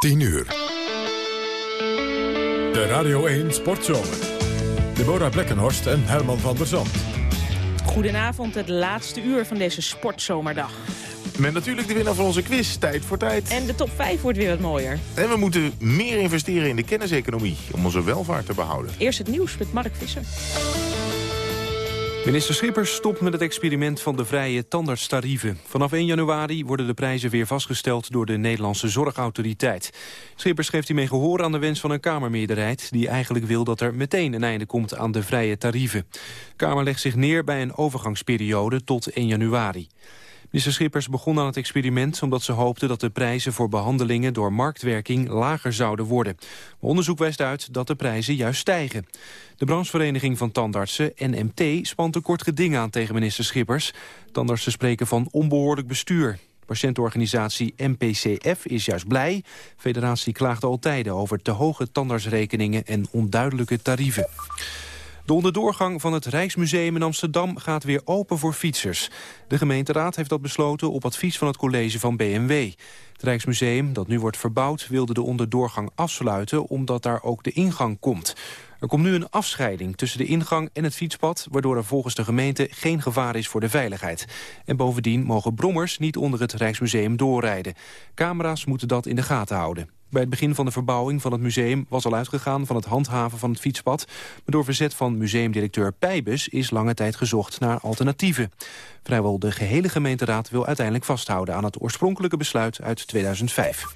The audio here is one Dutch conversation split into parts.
10 uur. De Radio 1 Sportzomer. Deborah Blekkenhorst en Herman van der Zand. Goedenavond, het laatste uur van deze sportzomerdag. Met natuurlijk de winnaar van onze quiz, tijd voor tijd. En de top 5 wordt weer wat mooier. En we moeten meer investeren in de kenniseconomie om onze welvaart te behouden. Eerst het nieuws met Mark Visser. Minister Schippers stopt met het experiment van de vrije tandartstarieven. Vanaf 1 januari worden de prijzen weer vastgesteld door de Nederlandse Zorgautoriteit. Schippers geeft hiermee gehoor aan de wens van een Kamermeerderheid... die eigenlijk wil dat er meteen een einde komt aan de vrije tarieven. De Kamer legt zich neer bij een overgangsperiode tot 1 januari. Minister Schippers begon aan het experiment omdat ze hoopte dat de prijzen voor behandelingen door marktwerking lager zouden worden. onderzoek wijst uit dat de prijzen juist stijgen. De branchevereniging van tandartsen, NMT, spant een kort geding aan tegen minister Schippers. Tandartsen spreken van onbehoorlijk bestuur. Patiëntenorganisatie MPCF is juist blij. federatie klaagt al tijden over te hoge tandartsrekeningen en onduidelijke tarieven. De onderdoorgang van het Rijksmuseum in Amsterdam gaat weer open voor fietsers. De gemeenteraad heeft dat besloten op advies van het college van BMW. Het Rijksmuseum, dat nu wordt verbouwd, wilde de onderdoorgang afsluiten... omdat daar ook de ingang komt. Er komt nu een afscheiding tussen de ingang en het fietspad... waardoor er volgens de gemeente geen gevaar is voor de veiligheid. En bovendien mogen brommers niet onder het Rijksmuseum doorrijden. Camera's moeten dat in de gaten houden. Bij het begin van de verbouwing van het museum was al uitgegaan van het handhaven van het fietspad. Maar door verzet van museumdirecteur Pijbus is lange tijd gezocht naar alternatieven. Vrijwel de gehele gemeenteraad wil uiteindelijk vasthouden aan het oorspronkelijke besluit uit 2005.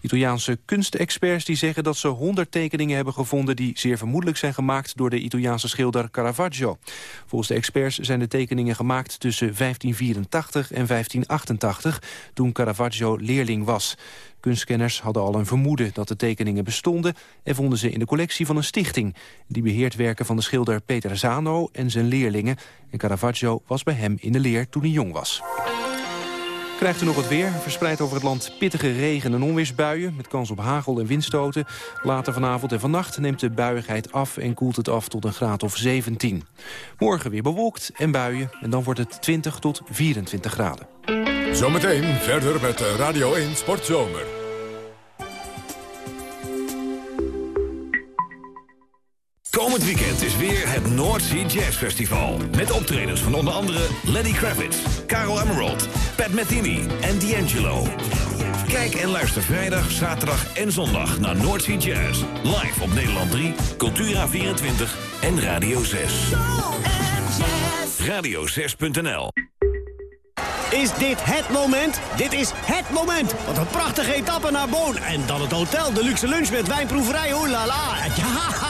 Italiaanse kunstexperts die zeggen dat ze 100 tekeningen hebben gevonden... die zeer vermoedelijk zijn gemaakt door de Italiaanse schilder Caravaggio. Volgens de experts zijn de tekeningen gemaakt tussen 1584 en 1588... toen Caravaggio leerling was. Kunstkenners hadden al een vermoeden dat de tekeningen bestonden... en vonden ze in de collectie van een stichting. Die beheert werken van de schilder Peter Zano en zijn leerlingen. En Caravaggio was bij hem in de leer toen hij jong was. Krijgt u nog het weer. Verspreid over het land pittige regen- en onweersbuien... met kans op hagel en windstoten. Later vanavond en vannacht neemt de buiigheid af... en koelt het af tot een graad of 17. Morgen weer bewolkt en buien. En dan wordt het 20 tot 24 graden. Zometeen verder met Radio 1 Sportzomer. Komend weekend is weer het North Sea Jazz Festival. Met optredens van onder andere Lenny Kravitz, Carol Emerald, Pat Metheny en D'Angelo. Kijk en luister vrijdag, zaterdag en zondag naar North Sea Jazz. Live op Nederland 3, Cultura24 en Radio 6. Radio6.nl is dit het moment? Dit is het moment. Wat een prachtige etappe naar Boon. En dan het hotel, de luxe lunch met wijnproeverij. La. Ja,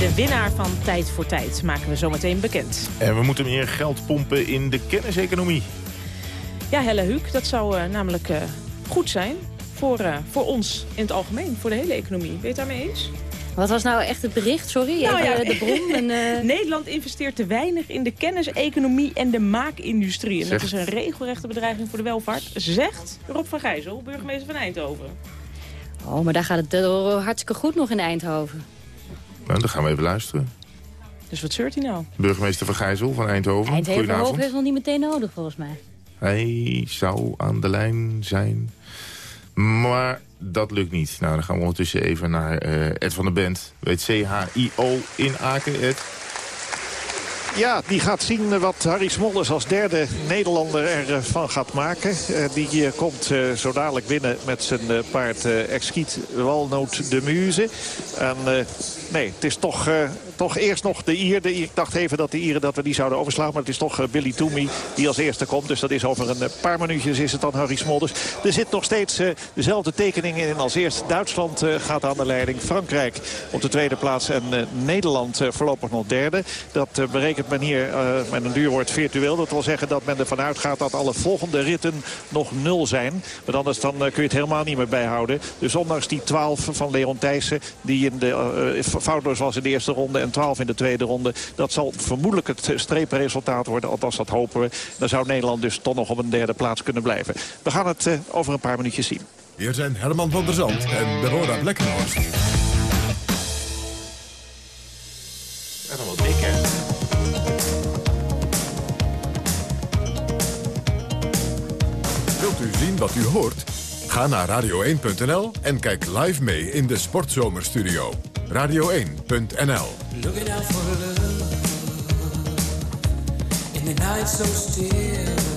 De winnaar van Tijd voor Tijd maken we zometeen bekend. En we moeten meer geld pompen in de kenniseconomie. Ja, Helle Huuk, dat zou uh, namelijk uh, goed zijn voor, uh, voor ons in het algemeen, voor de hele economie. Ben je het daarmee eens? Wat was nou echt het bericht? Sorry, nou, ja. de bron. En, uh... Nederland investeert te weinig in de kenniseconomie en de maakindustrie. En dat is een regelrechte bedreiging voor de welvaart, zegt Rob van Gijzel, burgemeester van Eindhoven. Oh, maar daar gaat het hartstikke goed nog in Eindhoven. Nou, dan gaan we even luisteren. Dus wat zeurt hij nou? Burgemeester Van Gijzel van Eindhoven. Eindhoven heeft nog niet meteen nodig, volgens mij. Hij zou aan de lijn zijn. Maar dat lukt niet. Nou, dan gaan we ondertussen even naar uh, Ed van der Bent. Weet CHIO in Aken, Ed. Ja, die gaat zien wat Harry Smolders als derde Nederlander ervan gaat maken. Uh, die komt uh, zo dadelijk binnen met zijn paard Exquiet Walnoot de Muze. En nee, het is toch toch eerst nog de Ier. Ik dacht even dat de Ieren dat we die zouden overslaan. Maar het is toch Billy Toomey die als eerste komt. Dus dat is over een paar minuutjes is het dan Harry Smolders. Er zit nog steeds dezelfde tekening in als eerst. Duitsland gaat aan de leiding. Frankrijk op de tweede plaats. En Nederland voorlopig nog derde. Dat berekent men hier met een duurwoord virtueel. Dat wil zeggen dat men ervan uitgaat dat alle volgende ritten nog nul zijn. Maar anders dan, kun je het helemaal niet meer bijhouden. Dus ondanks die 12 van Leon Thijssen... die in de, foutloos was in de eerste ronde en 12 in de tweede ronde... dat zal vermoedelijk het streepresultaat worden. Althans, dat hopen we. Dan zou Nederland dus toch nog op een derde plaats kunnen blijven. We gaan het uh, over een paar minuutjes zien. Hier zijn Herman van der Zand en Deborah Blekkenhorst. En dan wat dik, hè? Wilt u zien wat u hoort? Ga naar radio1.nl en kijk live mee in de Sportzomerstudio. Radio1.nl Looking out for love In the night so still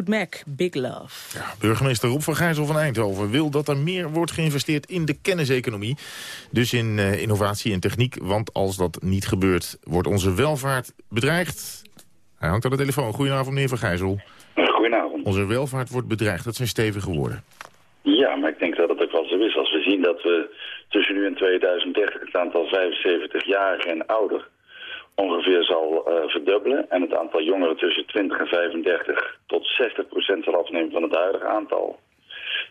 Fleetwood Mac, Big Love. Ja, burgemeester Rob van Gijzel van Eindhoven wil dat er meer wordt geïnvesteerd in de kenniseconomie. Dus in eh, innovatie en techniek, want als dat niet gebeurt, wordt onze welvaart bedreigd. Hij hangt aan de telefoon. Goedenavond, meneer van Gijzel. Goedenavond. Onze welvaart wordt bedreigd. Dat zijn stevige woorden. Ja, maar ik denk dat het ook wel zo is. Als we zien dat we tussen nu en 2030 het aantal 75-jarigen en ouder ongeveer zal uh, verdubbelen. En het aantal jongeren tussen 20 en 35 tot 60 procent zal afnemen van het huidige aantal.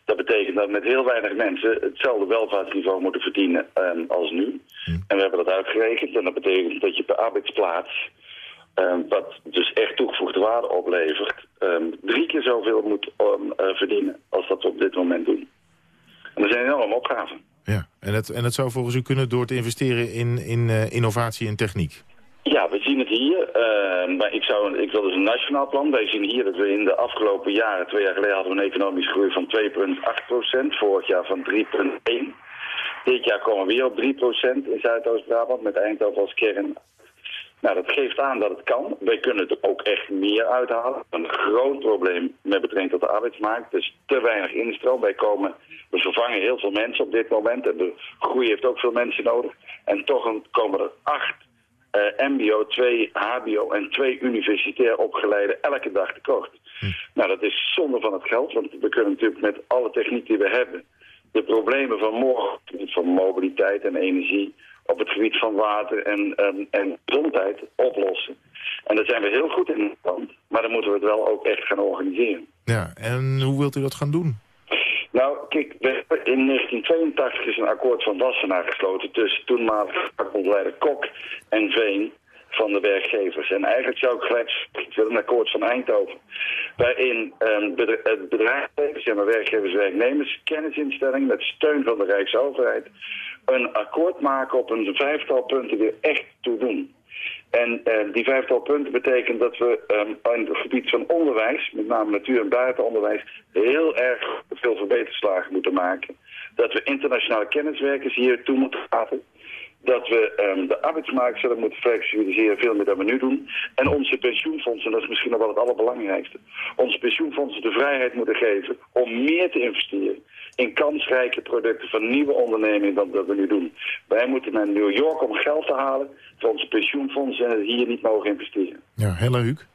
Dat betekent dat met heel weinig mensen hetzelfde welvaartsniveau moeten verdienen uh, als nu. En we hebben dat uitgerekend. En dat betekent dat je per arbeidsplaats, uh, wat dus echt toegevoegde waarde oplevert, ehm, drie keer zoveel moet ehm, eh, verdienen als dat we op dit moment doen. En dat zijn enorme opgaven. Ja, en het, en het zou volgens u kunnen door te investeren in, in eh, innovatie en techniek? Ja, we zien het hier. eh, maar ik, zou, ik wil dus een nationaal plan. Wij zien hier dat we in de afgelopen jaren, twee jaar geleden hadden we een economische groei van 2,8% Vorig jaar van 3,1. Dit jaar komen we weer op 3% in Zuidoost-Brabant met Eindhoven als kern. Nou, dat geeft aan dat het kan. Wij kunnen er ook echt meer uithalen. Een groot probleem met betrekking tot de arbeidsmarkt. Dus te weinig instroom. Wij komen, we vervangen heel veel mensen op dit moment. En de groei heeft ook veel mensen nodig. En toch komen er acht mbo, twee hbo en twee universitair opgeleide elke dag tekort. Nou, dat is zonde van het geld. Want we kunnen natuurlijk met alle techniek die we hebben... de problemen van morgen, op het gebied van mobiliteit en energie op het gebied van water en, en, en gezondheid oplossen. En daar zijn we heel goed in Nederland, maar dan moeten we het wel ook echt gaan organiseren. Ja, en hoe wilt u dat gaan doen? Nou, kijk, in 1982 is een akkoord van Wassenaar gesloten tussen toenmalige vakbondleider Kok en Veen van de werkgevers. En eigenlijk zou ik gelijk een akkoord van Eindhoven. Waarin ehm, bedra- het bedrijfsleven, zeg werkgevers, werknemers, kennisinstellingen met steun van de Rijksoverheid een akkoord maken op een vijftal punten die echt toe doen. En eh, die vijftal punten betekent dat we ehm, in het gebied van onderwijs, met name natuur- en buitenonderwijs, heel erg veel verbeterslagen moeten maken. Dat we internationale kenniswerkers hier toe moeten laten. Dat we ehm, de arbeidsmarkt zullen moeten flexibiliseren, veel meer dan we nu doen. En onze pensioenfondsen, dat is misschien nog wel het allerbelangrijkste. Onze pensioenfondsen de vrijheid moeten geven om meer te investeren in kansrijke producten van nieuwe ondernemingen dan dat we nu doen. Wij moeten naar New York om geld te halen voor onze pensioenfondsen en het hier niet mogen investeren. Ja, Hella Huuk.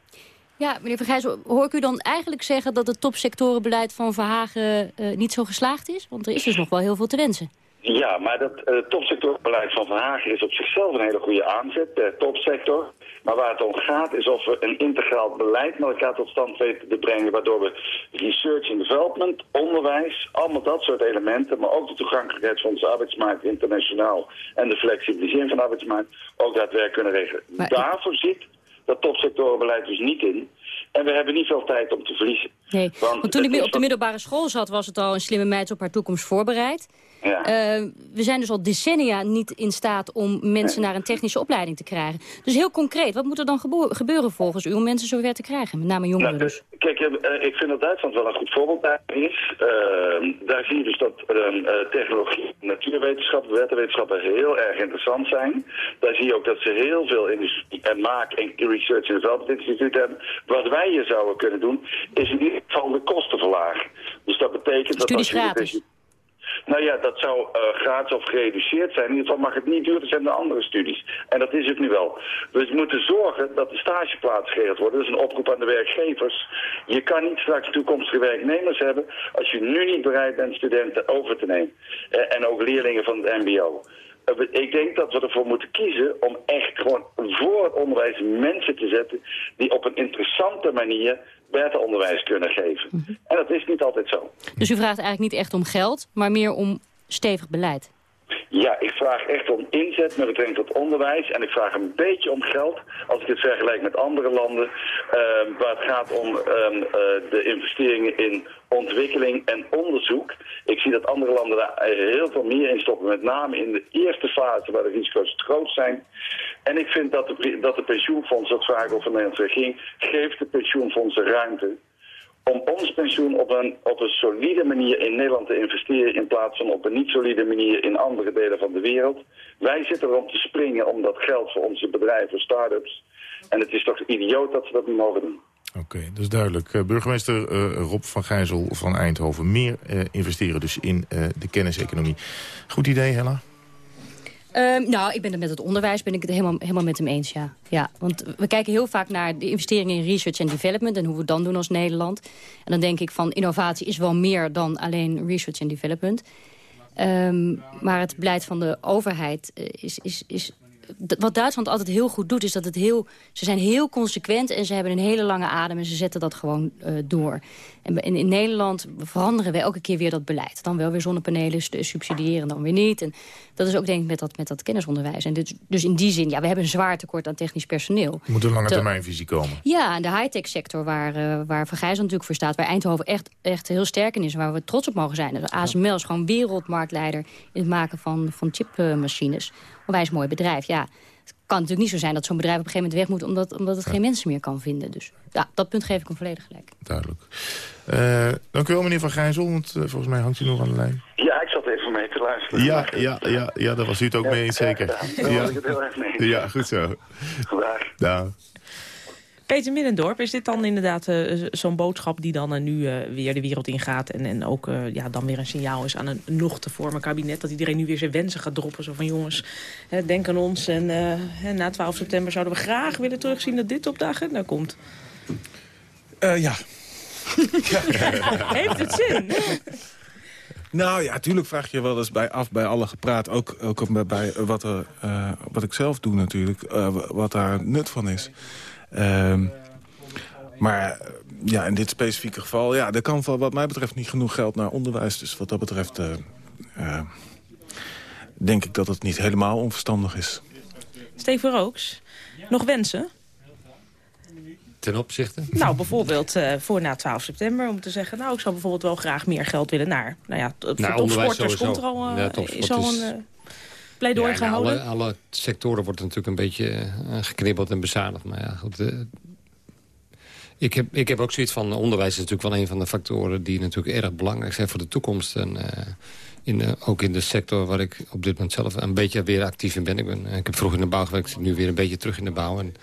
Ja, meneer Vergijzel, hoor ik u dan eigenlijk zeggen dat het topsectorenbeleid van Verhagen eh, niet zo geslaagd is? Want er is dus nog wel heel veel te wensen. Ja, maar dat uh, topsectorbeleid van Verhagen is op zichzelf een hele goede aanzet per topsector. Maar waar het om gaat is of we een integraal beleid met elkaar tot stand weten te brengen... waardoor we research and development, onderwijs, allemaal dat soort elementen... maar ook de toegankelijkheid van onze arbeidsmarkt internationaal... en de flexibilisering van de arbeidsmarkt ook daadwerkelijk kunnen regelen. Maar- Daarvoor zit dat topsectorenbeleid dus niet in. En we hebben niet veel tijd om te verliezen. Nee, Want want toen ik op de middelbare school zat... was het al een slimme meid op haar toekomst voorbereid. Ja. Eh, we zijn dus al decennia niet in staat om mensen naar een technische opleiding te krijgen. Dus heel concreet, wat moet er dan gebeuren volgens u om mensen zover te krijgen? Met name jongeren Nou, dus. Kijk, eh, ik vind dat Duitsland wel een goed voorbeeld daarin is. Ehm, daar zie je dus dat eh, technologie, natuurwetenschappen, wetenwetenschappen heel erg interessant zijn. Daar zie je ook dat ze heel veel industrie en maak en research en development hebben. Wat wij hier zouden kunnen doen, is in ieder geval de kosten verlagen. Dus dat betekent dat Studies als je gratis. Nou ja, dat zou eh, gratis of gereduceerd zijn. In ieder geval mag het niet duurder zijn dan andere studies. En dat is het nu wel. We moeten zorgen dat de stageplaatsen geregeld worden. Dat is een oproep aan de werkgevers. Je kan niet straks toekomstige werknemers hebben... als je nu niet bereid bent studenten over te nemen. Eh, en ook leerlingen van het mbo. Eh, Ik denk dat we ervoor moeten kiezen om echt gewoon voor het onderwijs mensen te zetten... die op een interessante manier beter onderwijs kunnen geven. En dat is niet altijd zo. Dus u vraagt eigenlijk niet echt om geld, maar meer om stevig beleid. Ja, ik vraag echt om inzet met betrekking tot onderwijs. En ik vraag een beetje om geld, als ik het vergelijk met andere landen. ehm, waar het gaat om ehm, eh, de investeringen in ontwikkeling en onderzoek. Ik zie dat andere landen daar heel veel meer in stoppen. Met name in de eerste fase waar de risico's groot zijn. En ik vind dat de, dat de pensioenfonds, dat vraag over de Nederlandse regering... geeft de pensioenfondsen ruimte om ons pensioen op een, op een solide manier in Nederland te investeren... in plaats van op een niet solide manier in andere delen van de wereld. Wij zitten erom te springen om dat geld voor onze bedrijven, start-ups. En het is toch idioot dat ze dat niet mogen doen. Oké, dat is duidelijk. Eh, burgemeester eh, Rob van Gijzel van Eindhoven. Meer eh, investeren dus in eh, de kenniseconomie. Goed idee, Hella? Ehm, nou, ik ben het met het onderwijs ben ik het helemaal, helemaal met hem eens, ja. ja. Want we kijken heel vaak naar de investeringen in research en development... en hoe we het dan doen als Nederland. En dan denk ik van innovatie is wel meer dan alleen research en development. Ehm, maar het beleid van de overheid eh, is, is, is wat Duitsland altijd heel goed doet, is dat het heel... Ze zijn heel consequent en ze hebben een hele lange adem... en ze zetten dat gewoon eh, door. En in, Nederland veranderen we elke keer weer dat beleid. Dan wel weer zonnepanelen stu- subsidiëren, dan weer niet. En dat is ook denk ik met dat, met dat kennisonderwijs. En dus, dus in die zin, ja, we hebben een zwaar tekort aan technisch personeel. Er moet een lange Te- termijnvisie komen. Ja, en de high-tech sector waar, eh waar Gijzel natuurlijk voor staat... waar Eindhoven echt, echt heel sterk in is... en waar we trots op mogen zijn. De ASML is gewoon wereldmarktleider... in het maken van, van chipmachines. Onwijs mooi bedrijf, ja. Het kan natuurlijk niet zo zijn dat zo'n bedrijf op een gegeven moment weg moet... omdat, omdat het geen mensen meer kan vinden. Dus ja, dat punt geef ik hem volledig gelijk. Duidelijk. Eh, dank u wel, meneer Van Gijzel, want eh, volgens mij hangt u nog aan de lijn. Ja, ik zat even mee te luisteren. Ja, ja, ja, ja, daar was u het ook mee eens, zeker. Daar was ik het heel erg mee. Ja, goed zo. Vandaag. Nou, Peter Middendorp, is dit dan inderdaad eh, zo'n boodschap die dan eh, nu eh, weer de wereld ingaat... en, en ook ja, dan weer een signaal is aan een nog te vormen kabinet... dat iedereen nu weer zijn wensen gaat droppen. Zo van jongens, hè, denk aan ons. En na 12 september zouden we graag willen terugzien dat dit op de agenda komt. Ja. Heeft het zin? Nou ja, natuurlijk vraag je wel eens bij af bij alle gepraat. Ook, ook bij, bij wat, er, wat ik zelf doe natuurlijk. wat daar nut van is. Ehm, maar ja, in dit specifieke geval... Ja, er kan van, wat mij betreft niet genoeg geld naar onderwijs. Dus wat dat betreft... eh, eh, denk ik dat het niet helemaal onverstandig is. Steven Rooks, nog wensen? Ten opzichte? Nou, bijvoorbeeld eh, voor na 12 september om te zeggen... nou, ik zou bijvoorbeeld wel graag meer geld willen naar... nou ja, voor Nou, topsporters komt er al, Ja, is al een pleidooi Ja, gehouden. alle, alle sectoren wordt natuurlijk een beetje eh, geknibbeld en bezadigd. Maar ja, goed. eh, ik, heb, ik heb ook zoiets van, onderwijs is natuurlijk wel een van de factoren... die natuurlijk erg belangrijk zijn voor de toekomst. En eh, in, eh, ook in de sector waar ik op dit moment zelf een beetje weer actief in ben. Ik, ben, ik heb vroeger in de bouw gewerkt, nu weer een beetje terug in de bouw. En,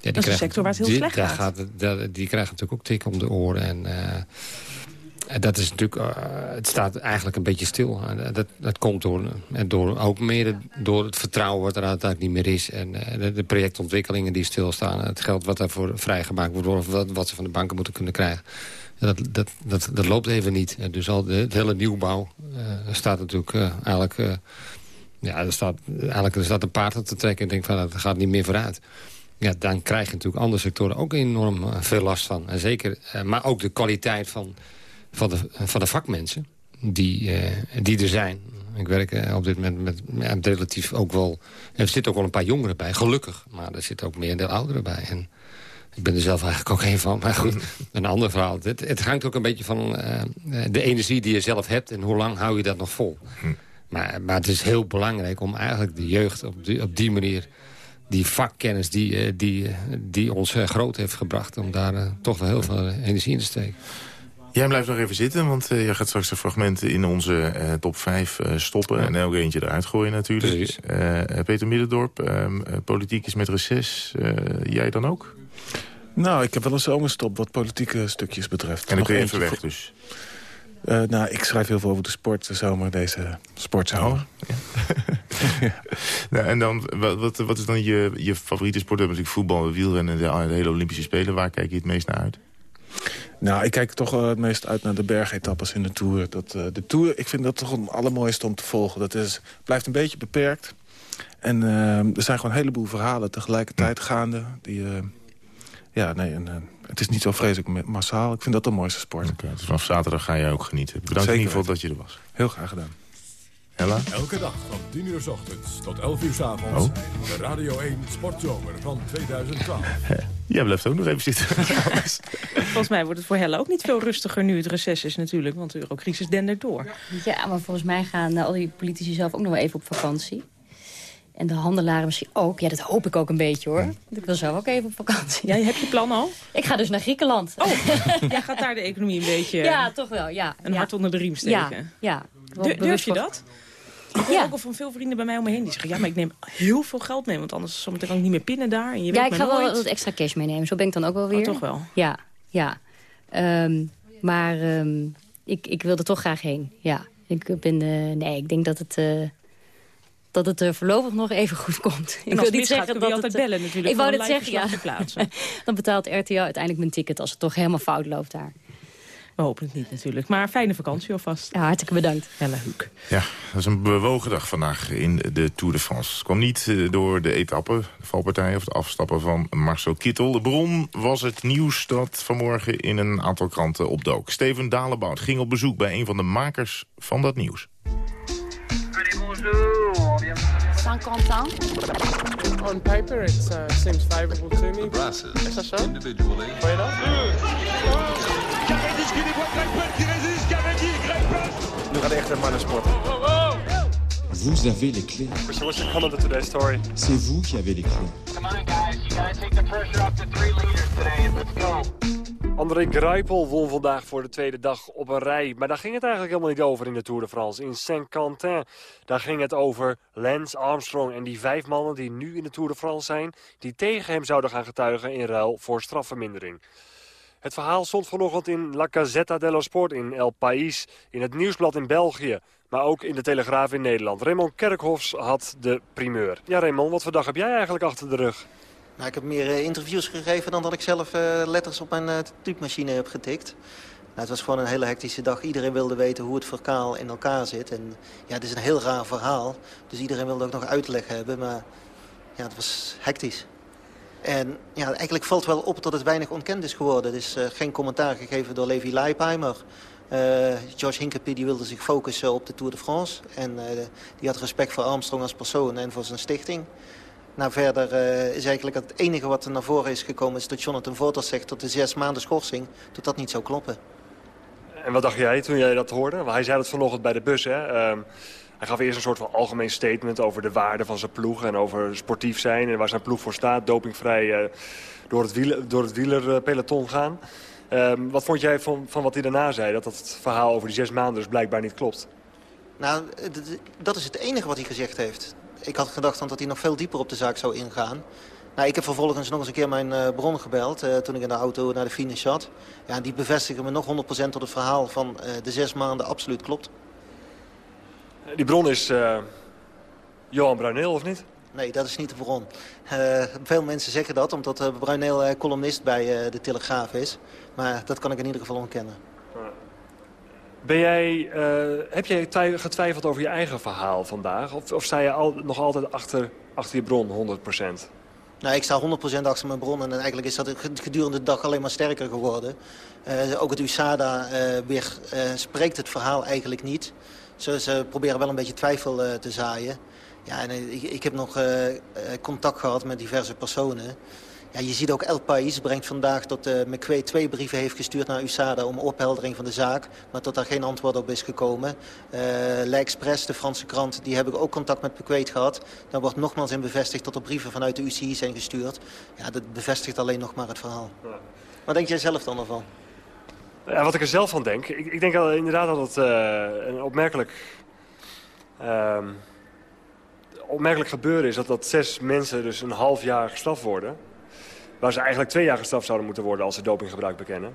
ja, die is een sector waar het heel die, slecht gaat. daar- die krijgen natuurlijk ook tikken om de oren. En, en dat is natuurlijk, eh, het staat eigenlijk een beetje stil. En dat, komt door, door, ook meer door het vertrouwen wat er uiteindelijk niet meer is. En eh, de, projectontwikkelingen die stilstaan. Het geld wat daarvoor vrijgemaakt wordt, of wat, wat ze van de banken moeten kunnen krijgen. Dat, dat, dat, dat loopt even niet. Dus al de, het hele nieuwbouw eh, staat natuurlijk eh, eigenlijk... eh, ja, er staat, eigenlijk er staat een paard te trekken. En denk van, dat gaat niet meer vooruit. Ja, dan krijg je natuurlijk andere sectoren ook enorm eh, veel last van. En zeker, eh, maar ook de kwaliteit van, van, de, van de vakmensen die, eh, die er zijn. Ik werk eh, op dit moment met, met relatief ook wel... Er zitten ook wel een paar jongeren bij, gelukkig. Maar er zitten ook meer de ouderen bij. En ik ben er zelf eigenlijk ook een van. Maar goed, een ander verhaal. Het, het hangt ook een beetje van eh, de energie die je zelf hebt... en hoe lang hou je dat nog vol. Maar, maar het is heel belangrijk om eigenlijk de jeugd op die, op die manier... die vakkennis die, die, die ons groot heeft gebracht... om daar toch wel heel veel energie in te steken. Jij blijft nog even zitten, want eh, je gaat straks de fragmenten in onze eh, top 5 eh, stoppen. En elk eentje eruit gooien natuurlijk. Peter Middendorp, ehm, eh, politiek is met reces. Jij dan ook? Nou, ik heb wel een zomerstop wat politieke stukjes betreft. En dan Nog kun je even weg dus. Nou, ik schrijf heel veel over de sport de zomer, deze sportzomer. Nou, en dan, wat, wat, is dan je, je favoriete sport? We hebben natuurlijk voetbal, wielrennen, de, de hele Olympische Spelen. Waar kijk je het meest naar uit? Nou, ik kijk toch eh, het meest uit naar de bergetappes in de Tour. Dat, eh, de Tour, ik vind dat toch het allermooiste om te volgen. Dat is, blijft een beetje beperkt. En eh, er zijn gewoon een heleboel verhalen tegelijkertijd gaande. Die, eh, ja, nee, en, het is niet zo vreselijk ma- massaal. Ik vind dat de mooiste sport. Oké, dus vanaf zaterdag ga jij ook genieten. Bedankt Zeker in ieder geval dat je er was. Heel graag gedaan. Ella? Elke dag van 10 uur s ochtends tot 11 uur s avonds. Oh. De Radio 1 Sportzomer van 2012. Jij blijft ook nog even zitten. Volgens mij wordt het voor Helle ook niet veel rustiger nu het reces is natuurlijk. Want de eurocrisis dendert door. Ja, maar volgens mij gaan eh, al die politici zelf ook nog wel even op vakantie. En de handelaren misschien ook. Ja, dat hoop ik ook een beetje hoor. Ik wil zelf ook even op vakantie. Jij heb je plan al? Ik ga dus naar Griekenland. Oh, jij gaat daar de economie een beetje Ja, toch wel, ja. een ja. hart onder de riem Ja, steken. ja. Du- durf je dat? Ik hoor Ja. ook al van veel vrienden bij mij om me heen die zeggen... ja, maar ik neem heel veel geld mee, want anders zometeen kan ik niet meer pinnen daar. En je Ja, ik ga wel nooit. wat extra cash meenemen. Zo ben ik dan ook wel weer. Oh, toch wel? Ja, ja. Ehm, maar ehm, ik, ik wil er toch graag heen. Ja. Ik ben, eh, nee, ik denk dat het, eh, dat het eh, voorlopig nog even goed komt. ik En als het misgaat, kun je altijd bellen natuurlijk. Ik wou een zeggen, ja. Dan betaalt RTL uiteindelijk mijn ticket als het toch helemaal fout loopt daar. We hopen het niet natuurlijk. Maar fijne vakantie alvast. Ja, hartstikke bedankt. Helle Huuk. Ja, dat is een bewogen dag vandaag in de Tour de France. Het kwam niet eh, door de etappe, de valpartij of de afstappen van Marcel Kittel. De bron was het nieuws dat vanmorgen in een aantal kranten opdook. Steven Dalebout ging op bezoek bij een van de makers van dat nieuws. Saint-Quentin. On paper, it uh, seems favorable to me. Is dat zo? Individually. Vond je dat? Nu gaat echt een mannensport. Vous avez les clés. C'est vous qui avez les clés. André Greipel won vandaag voor de tweede dag op een rij. Maar daar ging het eigenlijk helemaal niet over in de Tour de France. In Saint-Quentin, daar ging het over Lance Armstrong... en die vijf mannen die nu in de Tour de France zijn... die tegen hem zouden gaan getuigen in ruil voor strafvermindering. Het verhaal stond vanochtend in La Gazzetta dello Sport in El País... in het Nieuwsblad in België, maar ook in de Telegraaf in Nederland. Raymond Kerkhofs had de primeur. Ja, Raymond, wat voor dag heb jij eigenlijk achter de rug? Nou, ik heb meer eh, interviews gegeven dan dat ik zelf eh, letters op mijn uh, typemachine heb getikt. Nou, het was gewoon een hele hectische dag. Iedereen wilde weten hoe het verkaal in elkaar zit. En ja, het is een heel raar verhaal. Dus iedereen wilde ook nog uitleg hebben. Maar ja, het was hectisch. En ja, eigenlijk valt wel op dat het weinig ontkend is geworden. Er is geen commentaar gegeven door Levi Leipheimer. George Hinkepie die wilde zich focussen op de Tour de France. En die had respect voor Armstrong als persoon en voor zijn stichting. Nou, verder is eigenlijk het enige wat er naar voren is gekomen... is dat Jonathan Voters zegt dat de zes maanden schorsing... dat dat niet zou kloppen. En wat dacht jij toen jij dat hoorde? Want hij zei dat vanochtend bij de bus, hè? Hij gaf eerst een soort van algemeen statement over de waarde van zijn ploeg... en over sportief zijn en waar zijn ploeg voor staat. Dopingvrij uh, door het, door het wielerpeloton gaan. Um, wat vond jij van, van wat hij daarna zei? Dat dat verhaal over die zes maanden dus blijkbaar niet klopt. Nou, dat is het enige wat hij gezegd heeft ik had gedacht dat hij nog veel dieper op de zaak zou ingaan. Nou, ik heb vervolgens nog eens een keer mijn uh, bron gebeld uh, toen ik in de auto naar de finish zat. Ja, die bevestigen me nog 100% dat het verhaal van de zes maanden absoluut klopt. Die bron is Johan Bruineel, of niet? Nee, dat is niet de bron. veel mensen zeggen dat, omdat Bruineel columnist bij de Telegraaf is. Maar dat kan ik in ieder geval ontkennen. Ben jij, uh, heb jij getwijfeld over je eigen verhaal vandaag? Of, of sta je al, nog altijd achter, achter je bron, 100%? Nou, ik sta 100% achter mijn bron en eigenlijk is dat gedurende de dag alleen maar sterker geworden. Uh, ook het USADA uh, weer spreekt het verhaal eigenlijk niet. Ze, ze proberen wel een beetje twijfel te zaaien. Ja, en ik, ik heb nog contact gehad met diverse personen. Ja, je ziet ook El País brengt vandaag dat uh, McQuaid twee brieven heeft gestuurd naar USADA om opheldering van de zaak. Maar dat daar geen antwoord op is gekomen. Uh, L'Express, de Franse krant, die hebben ook contact met McQuaid gehad. Daar wordt nogmaals in bevestigd dat er brieven vanuit de UCI zijn gestuurd. Ja, dat bevestigt alleen nog maar het verhaal. Wat denk jij zelf dan ervan? Ja, wat ik er zelf van denk, ik, ik denk inderdaad dat het uh, een opmerkelijk... Um, opmerkelijk gebeuren is dat, dat zes mensen dus een half jaar gestraft worden waar ze eigenlijk twee jaar gestraft zouden moeten worden als ze dopinggebruik bekennen.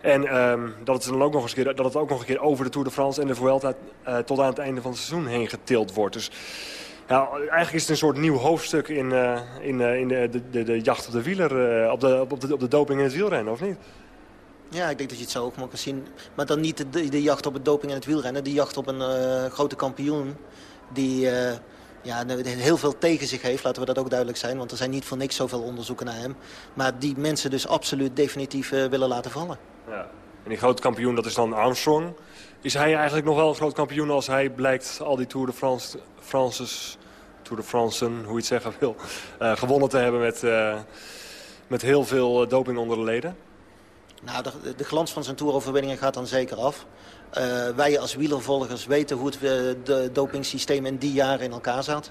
En um, dat, het dan ook nog eens keer, dat het ook nog een keer over de Tour de France en de Vuelta uh, tot aan het einde van het seizoen heen getild wordt. Dus ja, eigenlijk is het een soort nieuw hoofdstuk in, uh, in, in de, de, de, jacht op de wieler, op, de, op, de, op de doping in het wielrennen, of niet? Ja, ik denk dat je het zo ook kan zien. Maar dan niet de, de jacht op het doping in het wielrennen. Die jacht op een grote kampioen die ja, heel veel tegen zich heeft, laten we dat ook duidelijk zijn. Want er zijn niet voor niks zoveel onderzoeken naar hem. Maar die mensen dus absoluut definitief uh, willen laten vallen. Ja. En die grote kampioen, dat is dan Armstrong. Is hij eigenlijk nog wel een groot kampioen als hij blijkt al die Tour de France, France's, Tour de France, hoe je het zeggen wil, gewonnen te hebben met, met heel veel doping onder de leden? Nou, de, de glans van zijn toeroverwinningen gaat dan zeker af. Uh, wij als wielervolgers weten hoe het de dopingsysteem in die jaren in elkaar zat.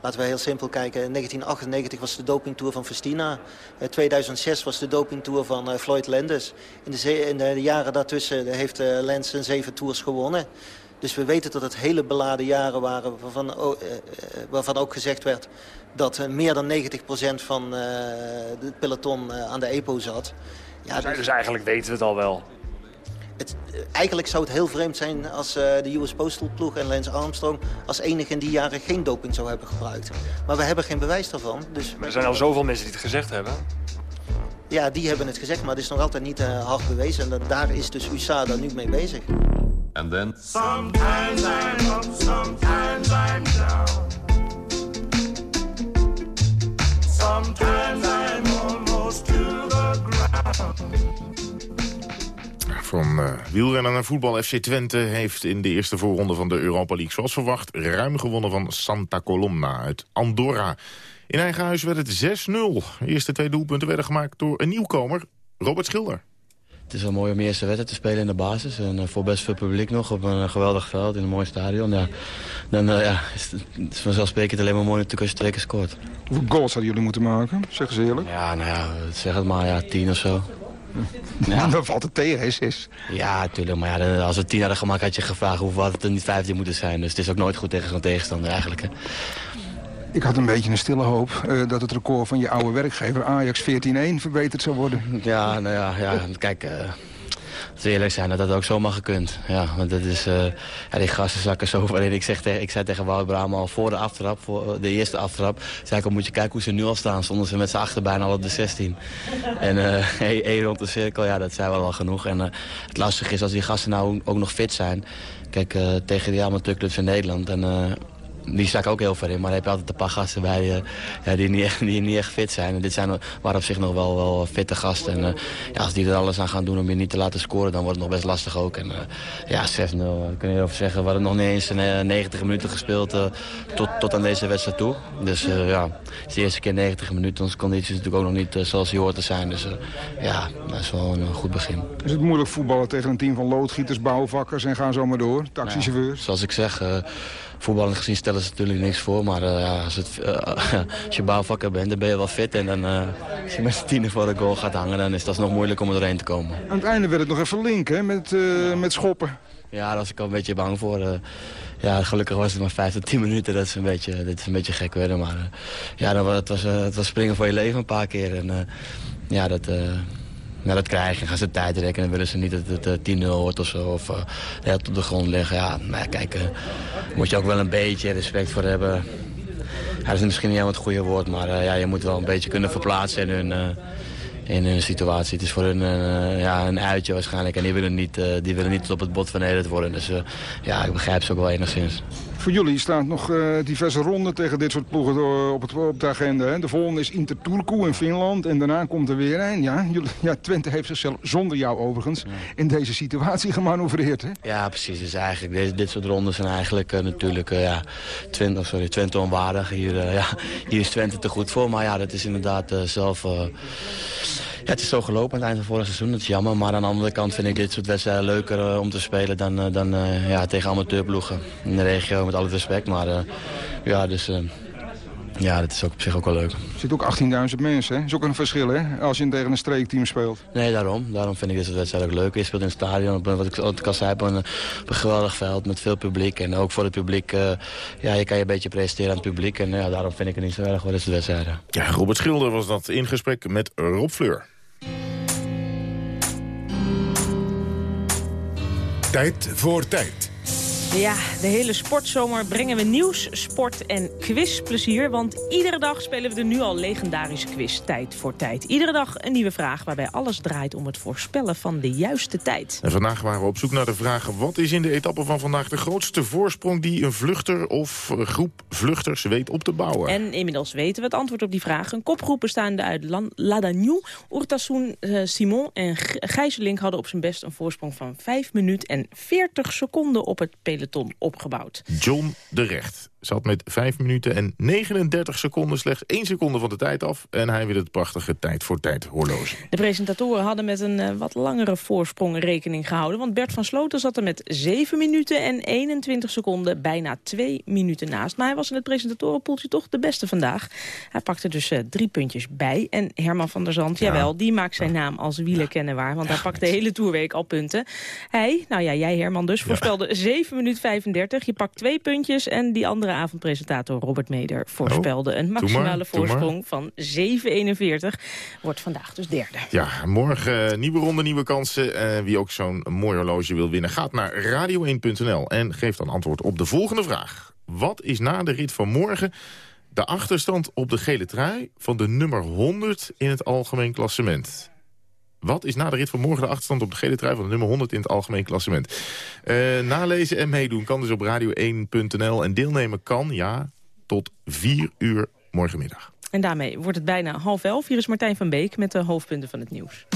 Laten we heel simpel kijken. In 1998 was de dopingtour van Festina. In 2006 was de dopingtour van uh, Floyd Landis. In de, in de, jaren daartussen heeft Lens een zeven tours gewonnen. Dus we weten dat het hele beladen jaren waren waarvan, waarvan ook gezegd werd... dat meer dan 90% van het peloton aan de EPO zat. Ja, dus, dus eigenlijk weten we het al wel. Het, eigenlijk zou het heel vreemd zijn als uh, de US Postal ploeg en Lance Armstrong... als enige in die jaren geen doping zou hebben gebruikt. Maar we hebben geen bewijs daarvan. Dus... Maar er zijn al zoveel mensen die het gezegd hebben. Ja, die hebben het gezegd, maar het is nog altijd niet uh, hard bewezen. En dat, daar is dus USADA nu mee bezig. And then... Sometimes I'm up, sometimes I'm down. Sometimes I'm almost to the. Van uh, wielrennen naar voetbal. FC Twente heeft in de eerste voorronde van de Europa League... zoals verwacht ruim gewonnen van Santa Colomna uit Andorra. In eigen huis werd het 6-0. De eerste twee doelpunten werden gemaakt door een nieuwkomer, Robert Schilder. Het is wel mooi om je eerste wedstrijd te spelen in de basis. En uh, voor best veel publiek nog op een uh, geweldig veld in een mooi stadion. Ja, dan uh, ja, is het, het is vanzelfsprekend alleen maar mooi natuurlijk als je twee keer scoort. Hoeveel goals hadden jullie moeten maken? Zeg eens eerlijk. Ja, nou ja, zeg het maar, ja, tien of zo. Ja. Dat valt het tegen, is, is. Ja, natuurlijk. Maar ja, als we tien hadden gemaakt had je gevraagd hoeveel had het er niet 15 moeten zijn. Dus het is ook nooit goed tegen zo'n tegenstander eigenlijk. Hè. Ik had een beetje een stille hoop uh, dat het record van je oude werkgever Ajax 14-1 verbeterd zou worden. Ja, nou ja, ja kijk... Uh, eerlijk zijn, dat dat ook zomaar gekund. Ja, want dat is, uh, ja, die gasten zakken zo van. Ik, zeg ik zei tegen Wout Braham al voor de aftrap, voor de eerste aftrap... zei ik, al moet je kijken hoe ze nu al staan. Stonden ze met z'n achter bijna al op de 16. En één rond de cirkel, ja, dat zijn wel al genoeg. En het lastige is, als die gasten nou ook nog fit zijn... Kijk, tegen die amateurclubs in Nederland... En, die sta ik ook heel ver in. Maar dan heb je altijd een paar gasten bij uh, ja, die, niet echt, die niet echt fit zijn. En dit zijn, waren op zich nog wel, wel fitte gasten. En uh, ja, als die er alles aan gaan doen om je niet te laten scoren... dan wordt het nog best lastig ook. En uh, ja, 6-0, daar kun je erover zeggen. We hadden nog niet eens 90 minuten gespeeld tot, tot aan deze wedstrijd toe. Dus ja, het is de eerste keer 90 minuten. Onze conditie is natuurlijk ook nog niet zoals die hoort te zijn. Dus ja, dat is wel een goed begin. Is het moeilijk voetballen tegen een team van loodgieters, bouwvakkers... en gaan zo maar door, taxichauffeurs? Ja, zoals ik zeg voetballend gezien stellen ze natuurlijk niks voor. Maar ja, als, het, uh, als je bouwvakker bent, dan ben je wel fit. En dan, uh, als je met z'n tienen voor de goal gaat hangen, dan is dat nog moeilijk om er doorheen te komen. Aan het einde werd het nog even link, hè, met, ja. met schoppen. Ja, daar was ik al een beetje bang voor. ja, gelukkig was het maar 5 tot 10 minuten dat ze een beetje, dat is een beetje gek werden. Maar ja, dan, het, was, het was springen voor je leven een paar keer. En ja, dat... Nou, dat krijg je. Gaan ze tijd rekken en willen ze niet dat het uh, 10-0 wordt of zo. Of uh, op de grond liggen. Ja, maar kijk, uh, moet je ook wel een beetje respect voor hebben. Dat is misschien niet helemaal het goede woord, maar ja, je moet wel een beetje kunnen verplaatsen in hun, in hun situatie. Het is voor hun ja, een uitje waarschijnlijk en die willen niet, die willen niet op het bot vernederd worden. Dus ja, ik begrijp ze ook wel enigszins. Voor jullie staan nog uh, diverse ronden tegen dit soort ploegen door, op, het, op de agenda. Hè? De volgende is Inter Turku in Finland. En daarna komt er weer een. Ja, jullie, ja, Twente heeft zichzelf, zonder jou overigens, in deze situatie gemanoeuvreerd. Hè? Ja, precies. Dus eigenlijk, deze, dit soort rondes zijn eigenlijk uh, natuurlijk uh, ja, Twente, sorry, Twente onwaardig. Hier, ja, hier is Twente te goed voor. Maar ja, dat is inderdaad zelf... Het is zo gelopen aan het eind van vorig seizoen. Dat is jammer. Maar aan de andere kant vind ik dit soort wedstrijden leuker uh, om te spelen dan, uh, dan uh, ja, tegen amateurploegen in de regio. Met alle respect. Maar ja, dus... Ja, dat is ook op zich ook wel leuk. Er zitten ook 18.000 mensen, hè? Dat is ook een verschil, hè? Als je tegen een streekteam speelt. Nee, daarom. Daarom vind ik deze wedstrijd ook leuk. Je speelt in het stadion, op, wat ik al zei, op een, op een geweldig veld met veel publiek. En ook voor het publiek, uh, ja, je kan je een beetje presenteren aan het publiek. En ja, daarom vind ik het niet zo erg voor deze wedstrijden. Ja, Robert Schilder was dat in gesprek met Rob Fleur. Tijd voor tijd. Ja, de hele sportzomer brengen we nieuws, sport en quizplezier. Want iedere dag spelen we de nu al legendarische quiz Tijd voor Tijd. Iedere dag een nieuwe vraag waarbij alles draait om het voorspellen van de juiste tijd. En vandaag waren we op zoek naar de vraag... wat is in de etappe van vandaag de grootste voorsprong... die een vluchter of groep vluchters weet op te bouwen? En inmiddels weten we het antwoord op die vraag. Een kopgroep bestaande uit Ladagnou, Urtasun, uh, Simon en Gijzelink... hadden op zijn best een voorsprong van 5 minuten en 40 seconden op het peloton peloton opgebouwd. John de Recht zat met 5 minuten en 39 seconden slechts 1 seconde van de tijd af. En hij wil het prachtige tijd voor tijd horloge. De presentatoren hadden met een uh, wat langere voorsprong rekening gehouden. Want Bert van Sloten zat er met 7 minuten en 21 seconden bijna 2 minuten naast. Maar hij was in het presentatorenpoeltje toch de beste vandaag. Hij pakte dus uh, drie puntjes bij. En Herman van der Zand, ja. jawel, die maakt zijn naam als wielerkenner waar. Want hij pakt de hele toerweek al punten. Hij, nou ja, jij Herman dus, voorspelde 7 minuten 35. Je pakt twee puntjes en die andere avondpresentator Robert Meder voorspelde oh, een maximale voorsprong van 7,41. Wordt vandaag dus derde. Ja, morgen uh, nieuwe ronde, nieuwe kansen. Uh, wie ook zo'n mooi horloge wil winnen, gaat naar radio1.nl en geeft dan antwoord op de volgende vraag. Wat is na de rit van morgen de achterstand op de gele trui van de nummer 100 in het algemeen klassement. Wat is na de rit van morgen de achterstand op de gele trui van de nummer 100 in het algemeen klassement? Eh, nalezen en meedoen kan dus op radio1.nl. En deelnemen kan, ja, tot 4 uur morgenmiddag. En daarmee wordt het bijna half elf. Hier is Martijn van Beek met de hoofdpunten van het nieuws.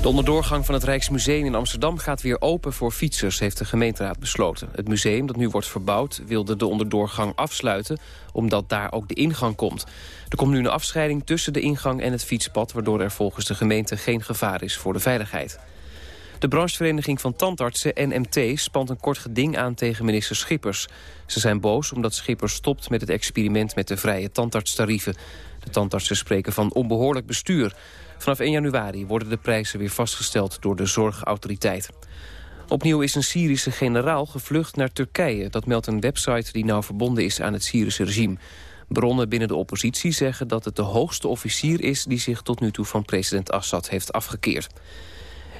De onderdoorgang van het Rijksmuseum in Amsterdam gaat weer open voor fietsers, heeft de gemeenteraad besloten. Het museum, dat nu wordt verbouwd, wilde de onderdoorgang afsluiten, omdat daar ook de ingang komt. Er komt nu een afscheiding tussen de ingang en het fietspad, waardoor er volgens de gemeente geen gevaar is voor de veiligheid. De branchevereniging van tandartsen, NMT, spant een kort geding aan tegen minister Schippers. Ze zijn boos omdat Schippers stopt met het experiment met de vrije tandartstarieven. De tandartsen spreken van onbehoorlijk bestuur. Vanaf 1 januari worden de prijzen weer vastgesteld door de zorgautoriteit. Opnieuw is een Syrische generaal gevlucht naar Turkije. Dat meldt een website die nou verbonden is aan het Syrische regime. Bronnen binnen de oppositie zeggen dat het de hoogste officier is... die zich tot nu toe van president Assad heeft afgekeerd.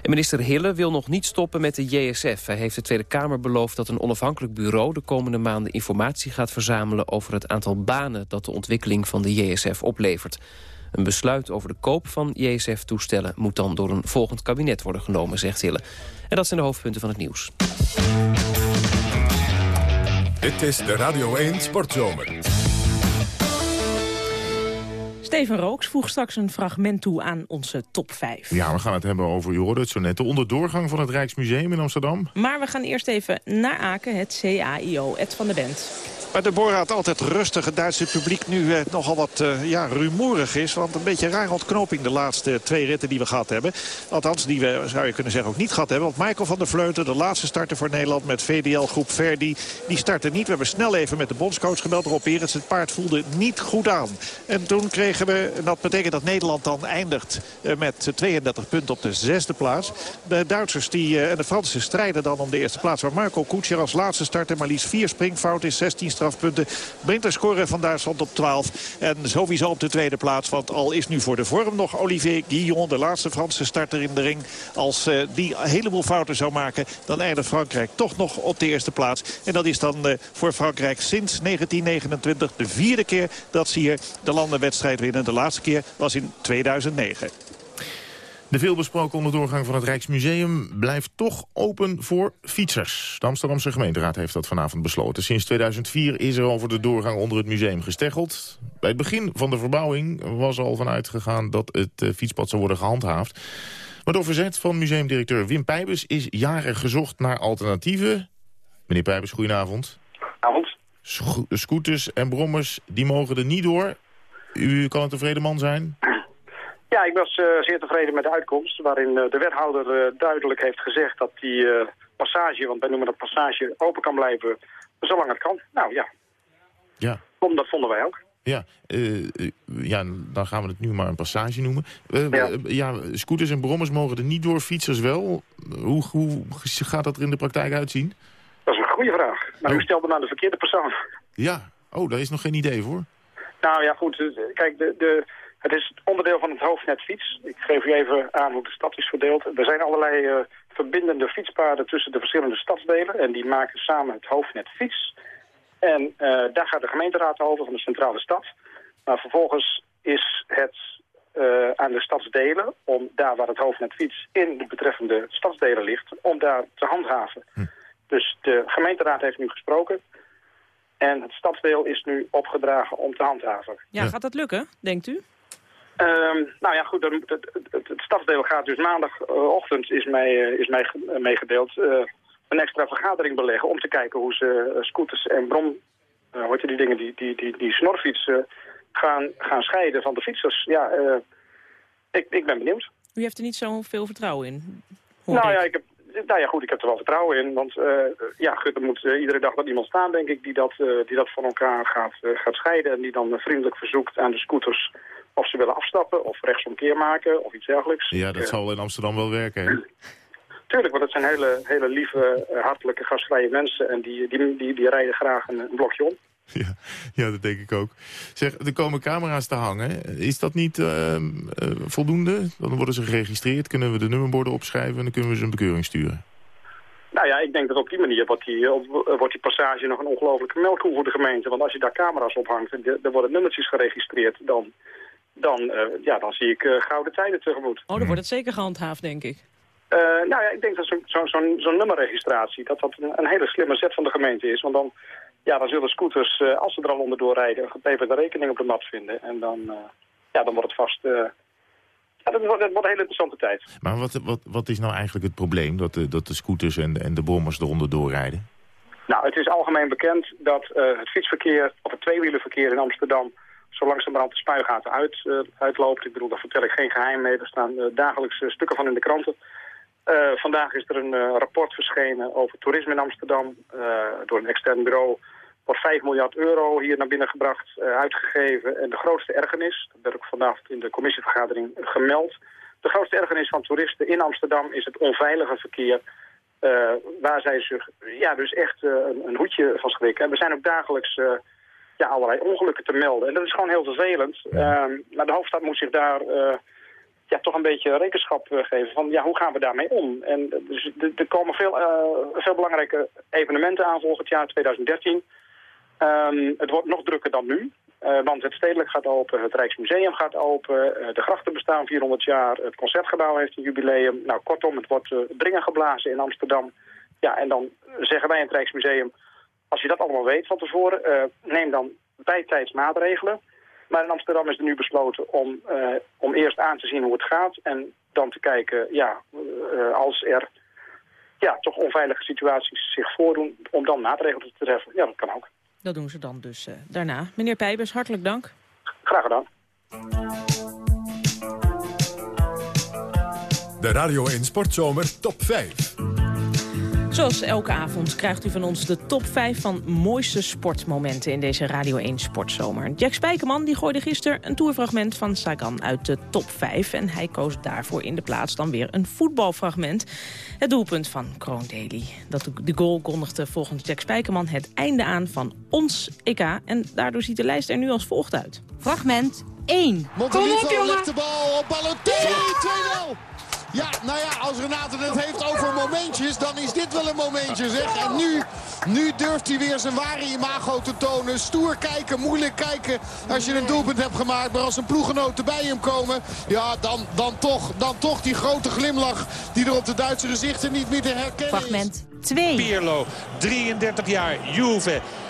En minister Hille wil nog niet stoppen met de JSF. Hij heeft de Tweede Kamer beloofd dat een onafhankelijk bureau... de komende maanden informatie gaat verzamelen over het aantal banen... dat de ontwikkeling van de JSF oplevert. Een besluit over de koop van JSF-toestellen... moet dan door een volgend kabinet worden genomen, zegt Hille. En dat zijn de hoofdpunten van het nieuws. Dit is de Radio 1 Sportzomer. Steven Rooks voegt straks een fragment toe aan onze top 5. Ja, we gaan het hebben over, je hoorde het zo net, de onderdoorgang van het Rijksmuseum in Amsterdam. Maar we gaan eerst even naar Aken, het CAIO, Ed van de Bent. Maar de Borat altijd rustig. Het Duitse publiek nu eh, nogal wat eh, ja, rumoerig is. Want een beetje raar ontknoping de laatste twee ritten die we gehad hebben. Althans, die we, zou je kunnen zeggen, ook niet gehad hebben. Want Michael van der Vleuten, de laatste starter voor Nederland met VDL Groep Verdi... die startte niet. We hebben snel even met de bondscoach gebeld. Rob Erens, het paard voelde niet goed aan. En toen kregen we, en dat betekent dat Nederland dan eindigt... eh, met 32 punten op de zesde plaats. De Duitsers die, eh, en de Fransen strijden dan om de eerste plaats. Waar Marco Kutscher als laatste starter maar liefst vier springfouten is, 16 strafpunten. Brengt een score op 12. En sowieso op de tweede plaats. Want al is nu voor de vorm nog Olivier Guillon, de laatste Franse starter in de ring. Als eh, die een heleboel fouten zou maken, dan eindigt Frankrijk toch nog op de eerste plaats. En dat is dan eh, voor Frankrijk sinds 1929 de vierde keer dat ze hier de landenwedstrijd winnen. De laatste keer was in 2009. De veelbesproken onderdoorgang van het Rijksmuseum blijft toch open voor fietsers. De Amsterdamse gemeenteraad heeft dat vanavond besloten. Sinds 2004 is er over de doorgang onder het museum gesteggeld. Bij het begin van de verbouwing was al vanuit gegaan dat het eh, fietspad zou worden gehandhaafd. Maar door verzet van museumdirecteur Wim Pijbus is jaren gezocht naar alternatieven. Meneer Pijbus, goedenavond. Avond. Sco- scooters en brommers, die mogen er niet door. U kan een tevreden man zijn? Ja, ik was eh, zeer tevreden met de uitkomst, waarin eh, de wethouder eh, duidelijk heeft gezegd dat die passage, want wij noemen dat passage, open kan blijven zolang het kan. Nou ja, Ja. Kom, dat vonden wij ook. Ja, ja, dan gaan we het nu maar een passage noemen. Ja. ja, scooters en brommers mogen er niet door, fietsers wel. Hoe, hoe gaat dat er in de praktijk uitzien? Dat is een goede vraag. Maar u stelde aan de verkeerde persoon. Ja, oh, daar is nog geen idee voor. Nou ja, goed. Kijk, de, de, het is onderdeel van het hoofdnet fiets. Ik geef u even aan hoe de stad is verdeeld. Er zijn allerlei eh, verbindende fietspaden tussen de verschillende stadsdelen. En die maken samen het hoofdnet fiets. En eh, daar gaat de gemeenteraad over van de centrale stad. Maar vervolgens is het eh, aan de stadsdelen om daar waar het hoofdnet fiets in de betreffende stadsdelen ligt, om daar te handhaven. Dus de gemeenteraad heeft nu gesproken. En het stadsdeel is nu opgedragen om te handhaven. Ja, gaat dat lukken, denkt u? Ehm, nou ja, goed, het, het, het, het stadsdeel gaat dus maandagochtend, is mij, eh, is mij eh, meegedeeld, eh, een extra vergadering beleggen om te kijken hoe ze scooters en brom, uh, hoe heet die dingen, die, die, die, die snorfietsen gaan, gaan scheiden van de fietsers. Ja, ik, ik ben benieuwd. U heeft er niet zoveel vertrouwen in. Nou ik. ja, ik heb, nou ja, goed, ik heb er wel vertrouwen in. Want eh, ja, goed, er moet iedere dag wel iemand staan, denk ik, die dat, die dat van elkaar gaat, gaat scheiden. En die dan vriendelijk verzoekt aan de scooters of ze willen afstappen of rechtsomkeer maken of iets dergelijks. Ja, dat Eh, zal in Amsterdam wel werken. hè? Tuurlijk, want het zijn hele, hele lieve, eh, hartelijke, gastvrije mensen. En die, die, die, die rijden graag een, een blokje om. Ja, dat denk ik ook. Zeg, er komen camera's te hangen. Is dat niet ehm, eh, voldoende? Dan worden ze geregistreerd, kunnen we de nummerborden opschrijven... en dan kunnen we ze een bekeuring sturen. Nou ja, ik denk dat op die manier wordt die, op, wordt die passage nog een ongelofelijke melkkoe voor de gemeente. Want als je daar camera's ophangt en er worden nummertjes geregistreerd, dan, dan, eh, ja, dan zie ik eh, gouden tijden tegemoet. Oh, dan wordt het zeker gehandhaafd, denk ik. Eh, nou ja, ik denk dat zo'n zo, zo'n zo'n nummerregistratie, dat dat een, een hele slimme zet van de gemeente is. Want dan, ja, dan zullen scooters, eh, als ze er al onderdoor rijden, een gepeperde rekening op de mat vinden. En dan, eh, ja, dan wordt het vast... eh, ja, dat wordt, dat wordt een hele interessante tijd. Maar wat, wat, wat is nou eigenlijk het probleem dat de, dat de scooters en, en de bommers eronder doorrijden? Nou, het is algemeen bekend dat eh, het fietsverkeer, of het tweewielenverkeer in Amsterdam, zo langzamerhand de spuigaten uit, eh, uitloopt. Ik bedoel, daar vertel ik geen geheim mee. Er staan eh, dagelijks eh, stukken van in de kranten. Vandaag is er een rapport verschenen over toerisme in Amsterdam. Door een extern bureau wordt 5 miljard euro hier naar binnen gebracht, uitgegeven. En de grootste ergernis, dat werd ook vanavond in de commissievergadering gemeld. De grootste ergernis van toeristen in Amsterdam is het onveilige verkeer. waar zij zich ja, dus echt een, een hoedje van schrikken. En we zijn ook dagelijks ja, allerlei ongelukken te melden. En dat is gewoon heel vervelend. Ehm, maar de hoofdstad moet zich daar eh, ja, toch een beetje rekenschap eh, geven van ja, hoe gaan we daarmee om. En eh, dus, er- komen veel, veel belangrijke evenementen aan volgend jaar 2013. Ehm, het wordt nog drukker dan nu. want het Stedelijk gaat open, het Rijksmuseum gaat open, de grachten bestaan 400 jaar, het Concertgebouw heeft een jubileum. Nou, kortom, het wordt dringen geblazen in Amsterdam. Ja, en dan zeggen wij in het Rijksmuseum, als je dat allemaal weet van tevoren, eh, neem dan bijtijds maatregelen. Maar in Amsterdam is er nu besloten om, eh, om eerst aan te zien hoe het gaat en dan te kijken, ja, eh, als er ja, toch onveilige situaties zich voordoen, om dan maatregelen te treffen. Ja, dat kan ook. Dat doen ze dan dus eh, daarna. Meneer Pijbers, hartelijk dank. Graag gedaan. De Radio 1 Sportzomer Top 5. Zoals elke avond krijgt u van ons de top 5 van mooiste sportmomenten in deze Radio 1 Sportzomer. Jack Spijkerman die gooide gisteren een toerfragment van Sagan uit de top 5. En hij koos daarvoor in de plaats dan weer een voetbalfragment. Het doelpunt van Kroon Daly. Dat, de goal kondigde volgens Jack Spijkerman het einde aan van ons EK. En daardoor ziet de lijst er nu als volgt uit. Fragment 1. Montelito legt de bal op Balotelli. 2-0. Ja, nou ja, als Renate het heeft over momentjes, dan is dit wel een momentje, zeg. En nu, nu durft hij weer zijn ware imago te tonen. Stoer kijken, moeilijk kijken als je een doelpunt hebt gemaakt. Maar als een ploeggenoten bij hem komen, ja, dan, dan, toch, dan toch die grote glimlach die er op de Duitse gezichten niet meer te herkennen is. Fragment 2. Pirlo, 33 jaar, Juve.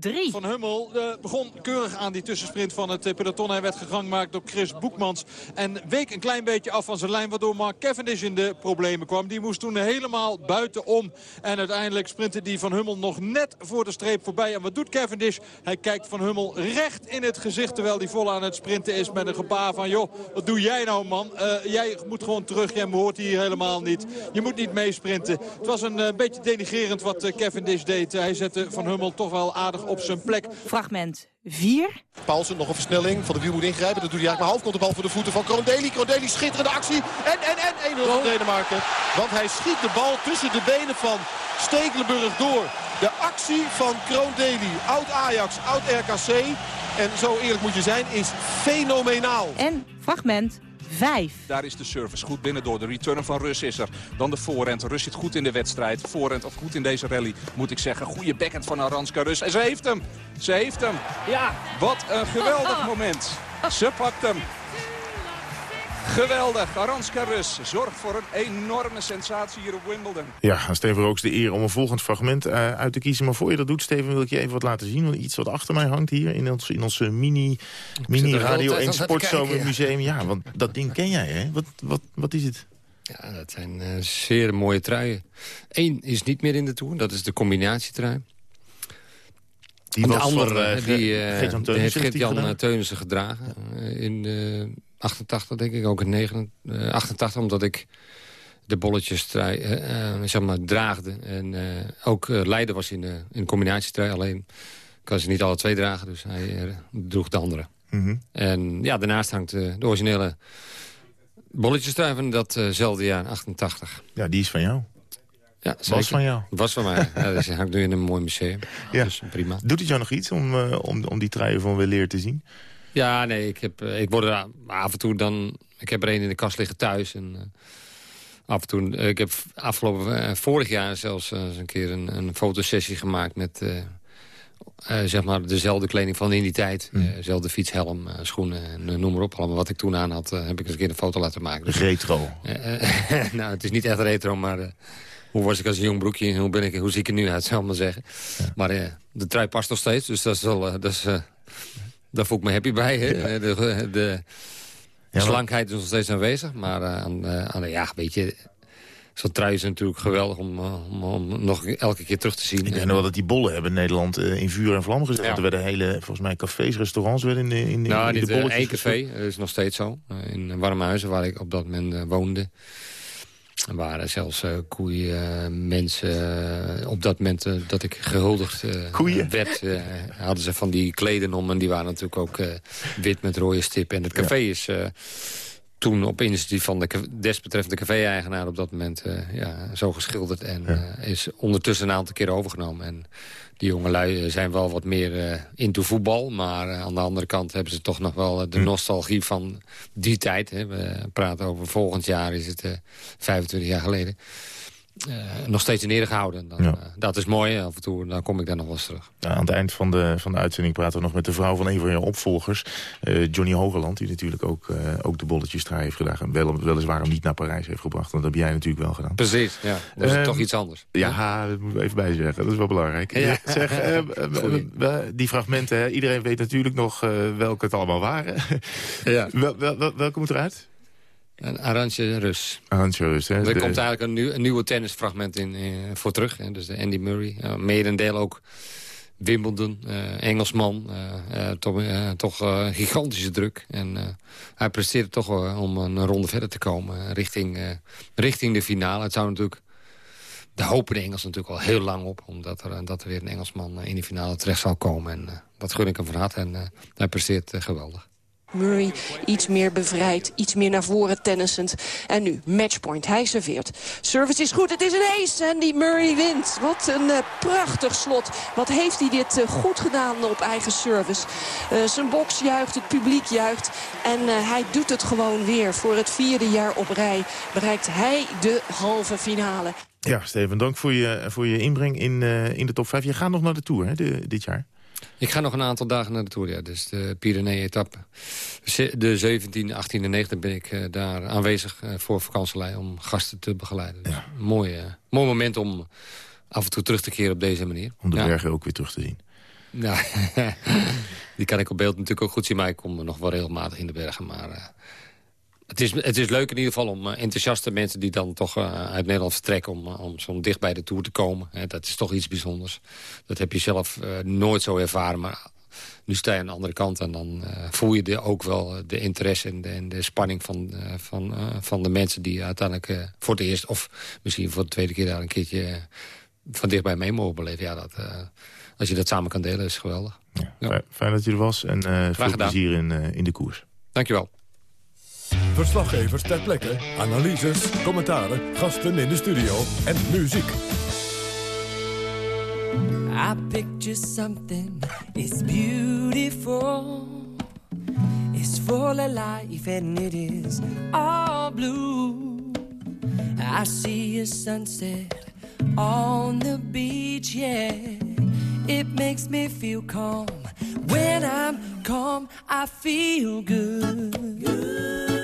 3. Van Hummel eh, begon keurig aan die tussensprint van het eh, peloton. Hij werd gegangmaakt door Chris Boekmans. En week een klein beetje af van zijn lijn. Waardoor Mark Cavendish in de problemen kwam. Die moest toen helemaal buitenom. En uiteindelijk sprintte die Van Hummel nog net voor de streep voorbij. En wat doet Cavendish? Hij kijkt Van Hummel recht in het gezicht. Terwijl hij vol aan het sprinten is met een gebaar van... joh, wat doe jij nou man? Eh, jij moet gewoon terug. Jij hoort hier helemaal niet. Je moet niet meesprinten. Het was een beetje denigrerend wat Cavendish deed. hij zette Van Hummel toch wel aardig op zijn plek. Fragment 4. Paulsen nog een versnelling. Van de wiel moet ingrijpen. Dat doet hij eigenlijk maar half. Komt de bal voor de voeten van Krondeli. Krondeli schitterende actie. En, en, en 1-0 voor Denemarken. Want hij schiet de bal tussen de benen van Stekelenburg door. De actie van Krondeli. Oud Ajax, oud RKC. En zo eerlijk moet je zijn, is fenomenaal. En fragment 5. Daar is de service goed binnen door. De return van Rus is er. Dan de voorhand. Rus zit goed in de wedstrijd. Voorhand of goed in deze rally, moet ik zeggen. Goede backhand van Aranska Rus. En ze heeft hem. Ze heeft hem. Ja. Wat een geweldig moment. Ze pakt hem. Geweldig. Aranska Rus zorgt voor een enorme sensatie hier op Wimbledon. Ja, aan Steven Rooks de eer om een volgend fragment eh, uit te kiezen. Maar voor je dat doet, Steven, wil ik je even wat laten zien. Want iets wat achter mij hangt hier in ons, in ons eh, mini, mini Radio altijd 1 aan te kijken, Sportzomer ja. Museum. Ja, want dat ding ken jij, hè? Wat, wat, wat is het? Ja, dat zijn eh, zeer mooie truien. Eén is niet meer in de Tour, dat is de combinatietrui. Die En de was van, andere, eh, die, eh, Geert-Jan Teunissen heeft eh, Teunissen gedragen. eh, in eh 88 denk ik, ook in 9, eh, 88, omdat ik de bolletjestrui eh, eh, zeg maar, draagde. En eh, ook eh, leider was in, de in de combinatietrui. Alleen kan ze niet alle twee dragen, dus hij eh, droeg de andere. Mhm. En ja, daarnaast hangt eh, de originele Bolletjestrui van datzelfde jaar, 88. Ja, die is van jou. Ja, Was van jou. Was van mij. ja, dus hangt nu in een mooi museum. Ja. Dus prima. Doet het jou nog iets om, eh, om, om die truien van weleer te zien? Ja, nee, ik, heb, eh, ik word er af en toe dan... Ik heb er een in de kast liggen thuis. En, eh, af en toe, eh, ik heb afgelopen vorig jaar zelfs eens een keer een, een fotosessie gemaakt met... zeg maar dezelfde kleding van in die tijd. Mm. Dezelfde fiets, helm, eh, schoenen en noem maar op. Allemaal wat ik toen aan had, heb ik eens een keer een foto laten maken. Dus, Retro. nou, het is niet echt retro, maar... hoe was ik als een jong broekje en hoe, ben ik, hoe zie ik er nu uit, zou ik maar zeggen. Maar de trui past nog steeds, dus dat is wel... dat is, daar voel ik me happy bij. Hè? Eh, De, de maar- slankheid is nog steeds aanwezig. Maar eh, aan, eh, aan ja, weet je... Zo'n trui is natuurlijk geweldig om, eh, om, om nog elke keer terug te zien. Ik nog wel dat die bollen hebben in Nederland eh, in vuur en vlam gezet. Ja. Er werden hele, volgens mij, cafés, restaurants werden in, de- in, in, nou, in dit de eh, bolletjes één café, dat is nog steeds zo. eh, in Warmhuizen, waar ik op dat moment eh, woonde. Er waren zelfs eh, koeien, eh, mensen... eh, op dat moment dat ik gehuldigd eh, Koeien? werd... hadden ze van die kleden om. En die waren natuurlijk ook wit met rode stip. En het café is... toen op initiatief van de desbetreffende café-eigenaar op dat moment ja, zo geschilderd. En is ondertussen een aantal keer overgenomen. En die jongelui eh, zijn wel wat meer eh into voetbal. Maar eh, aan de andere kant hebben ze toch nog wel de nostalgie van die tijd. Hè. We praten over volgend jaar, is het eh 25 jaar geleden. Eh, nog steeds in ere gehouden. Dan, Ja. eh, dat is mooi. Af en toe dan kom ik daar nog wel eens terug. Ja, aan het eind van de, van de uitzending praten we nog met de vrouw van een van jouw opvolgers. eh, Johnny Hogeland, die natuurlijk ook, ook de bolletjes trui heeft gedaan. Wel, weliswaar hem niet naar Parijs heeft gebracht. Want dat heb jij natuurlijk wel gedaan. Precies, ja. Dat is toch iets anders. Ja, dat moet ik even bij zeggen. Dat is wel belangrijk. Ja. Zeg, die fragmenten, hè, iedereen weet natuurlijk nog welke het allemaal waren. Ja. Wel, wel, wel- welke moet eruit? Een Arantje Rus. Arantje Rus, hè. Er komt eigenlijk een, nieuw, een nieuwe tennisfragment in, eh, voor terug. Hè. Dus de Andy Murray. Uh, merendeel ook Wimbledon, eh, Engelsman. toch toch gigantische druk. En hij presteerde toch om een ronde verder te komen. richting, richting de finale. Het zou natuurlijk... Daar hopen de Engels natuurlijk al heel lang op. Omdat er, dat er weer een Engelsman in de finale terecht zal komen. En dat gun ik hem van harte. En hij presteert geweldig. Murray iets meer bevrijd, iets meer naar voren tennissend. En nu, matchpoint, hij serveert. Service is goed, het is een ace en die Murray wint. Wat een eh, prachtig slot. Wat heeft hij dit eh, goed gedaan op eigen service. Eh, zijn box juicht, het publiek juicht. En hij doet het gewoon weer. Voor het vierde jaar op rij bereikt hij de halve finale. Ja, Steven, dank voor je, voor je inbreng in, in de top 5. Je gaat nog naar de Tour hè, dit jaar. Ik ga nog een aantal dagen naar de Tour, ja. Dus de Pyrenee-etappe. De 17, 18 en 19 ben ik eh, daar aanwezig eh, voor vakantielei... om gasten te begeleiden. Dus mooi, eh, mooi moment om af en toe terug te keren op deze manier. Om de Ja. bergen ook weer terug te zien. Ja, die kan ik op beeld natuurlijk ook goed zien. Maar ik kom nog wel regelmatig in de bergen. Maar het, is, het is leuk in ieder geval om eh, enthousiaste mensen... die dan toch eh, uit Nederland vertrekken om, eh, om zo dicht bij de Tour te komen. Hè, dat is toch iets bijzonders. Dat heb je zelf nooit zo ervaren. Maar nu sta je aan de andere kant en dan voel je de, ook wel de interesse en de, en de spanning van, van, van de mensen die uiteindelijk voor het eerst of misschien voor de tweede keer daar een keertje van dichtbij mee mogen beleven. Ja, dat, als je dat samen kan delen is geweldig. Fijn- Fijn dat je er was en veel plezier in, in de koers. Dankjewel. Verslaggevers ter plekke, analyses, commentaren, gasten in de studio en muziek. I picture something, it's beautiful. It's full of life and it is all blue. I see a sunset on the beach, yeah. It makes me feel calm. When I'm calm, I feel good. And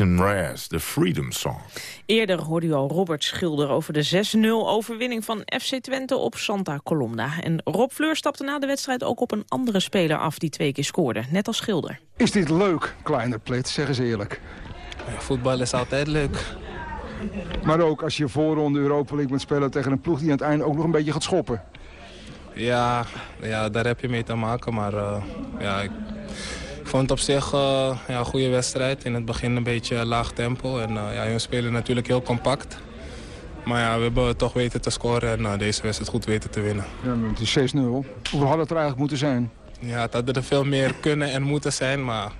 Jason Mraz, The Freedom Song. Eerder hoorde u al Robert Schilder over de 6-0 overwinning van FC Twente op Santa Colomna. En Rob Fleur stapte na de wedstrijd ook op een andere speler af die twee keer scoorde, net als Schilder. Is dit leuk, kleine plet, zeg eens eerlijk. Voetbal is altijd leuk. Maar ook als je voorronde Europa League moet spelen tegen een ploeg die aan het einde ook nog een beetje gaat schoppen. Ja, ja daar heb je mee te maken. Maar eh, ja, ik vond op zich eh, ja, een goede wedstrijd. In het begin een beetje laag tempo. En uh, ja, we spelen natuurlijk heel compact. Maar ja, we hebben toch weten te scoren en uh, deze wedstrijd goed weten te winnen. Ja, het is 6-0. Hoeveel had het er eigenlijk moeten zijn? Ja, het had er veel meer kunnen en moeten zijn. Maar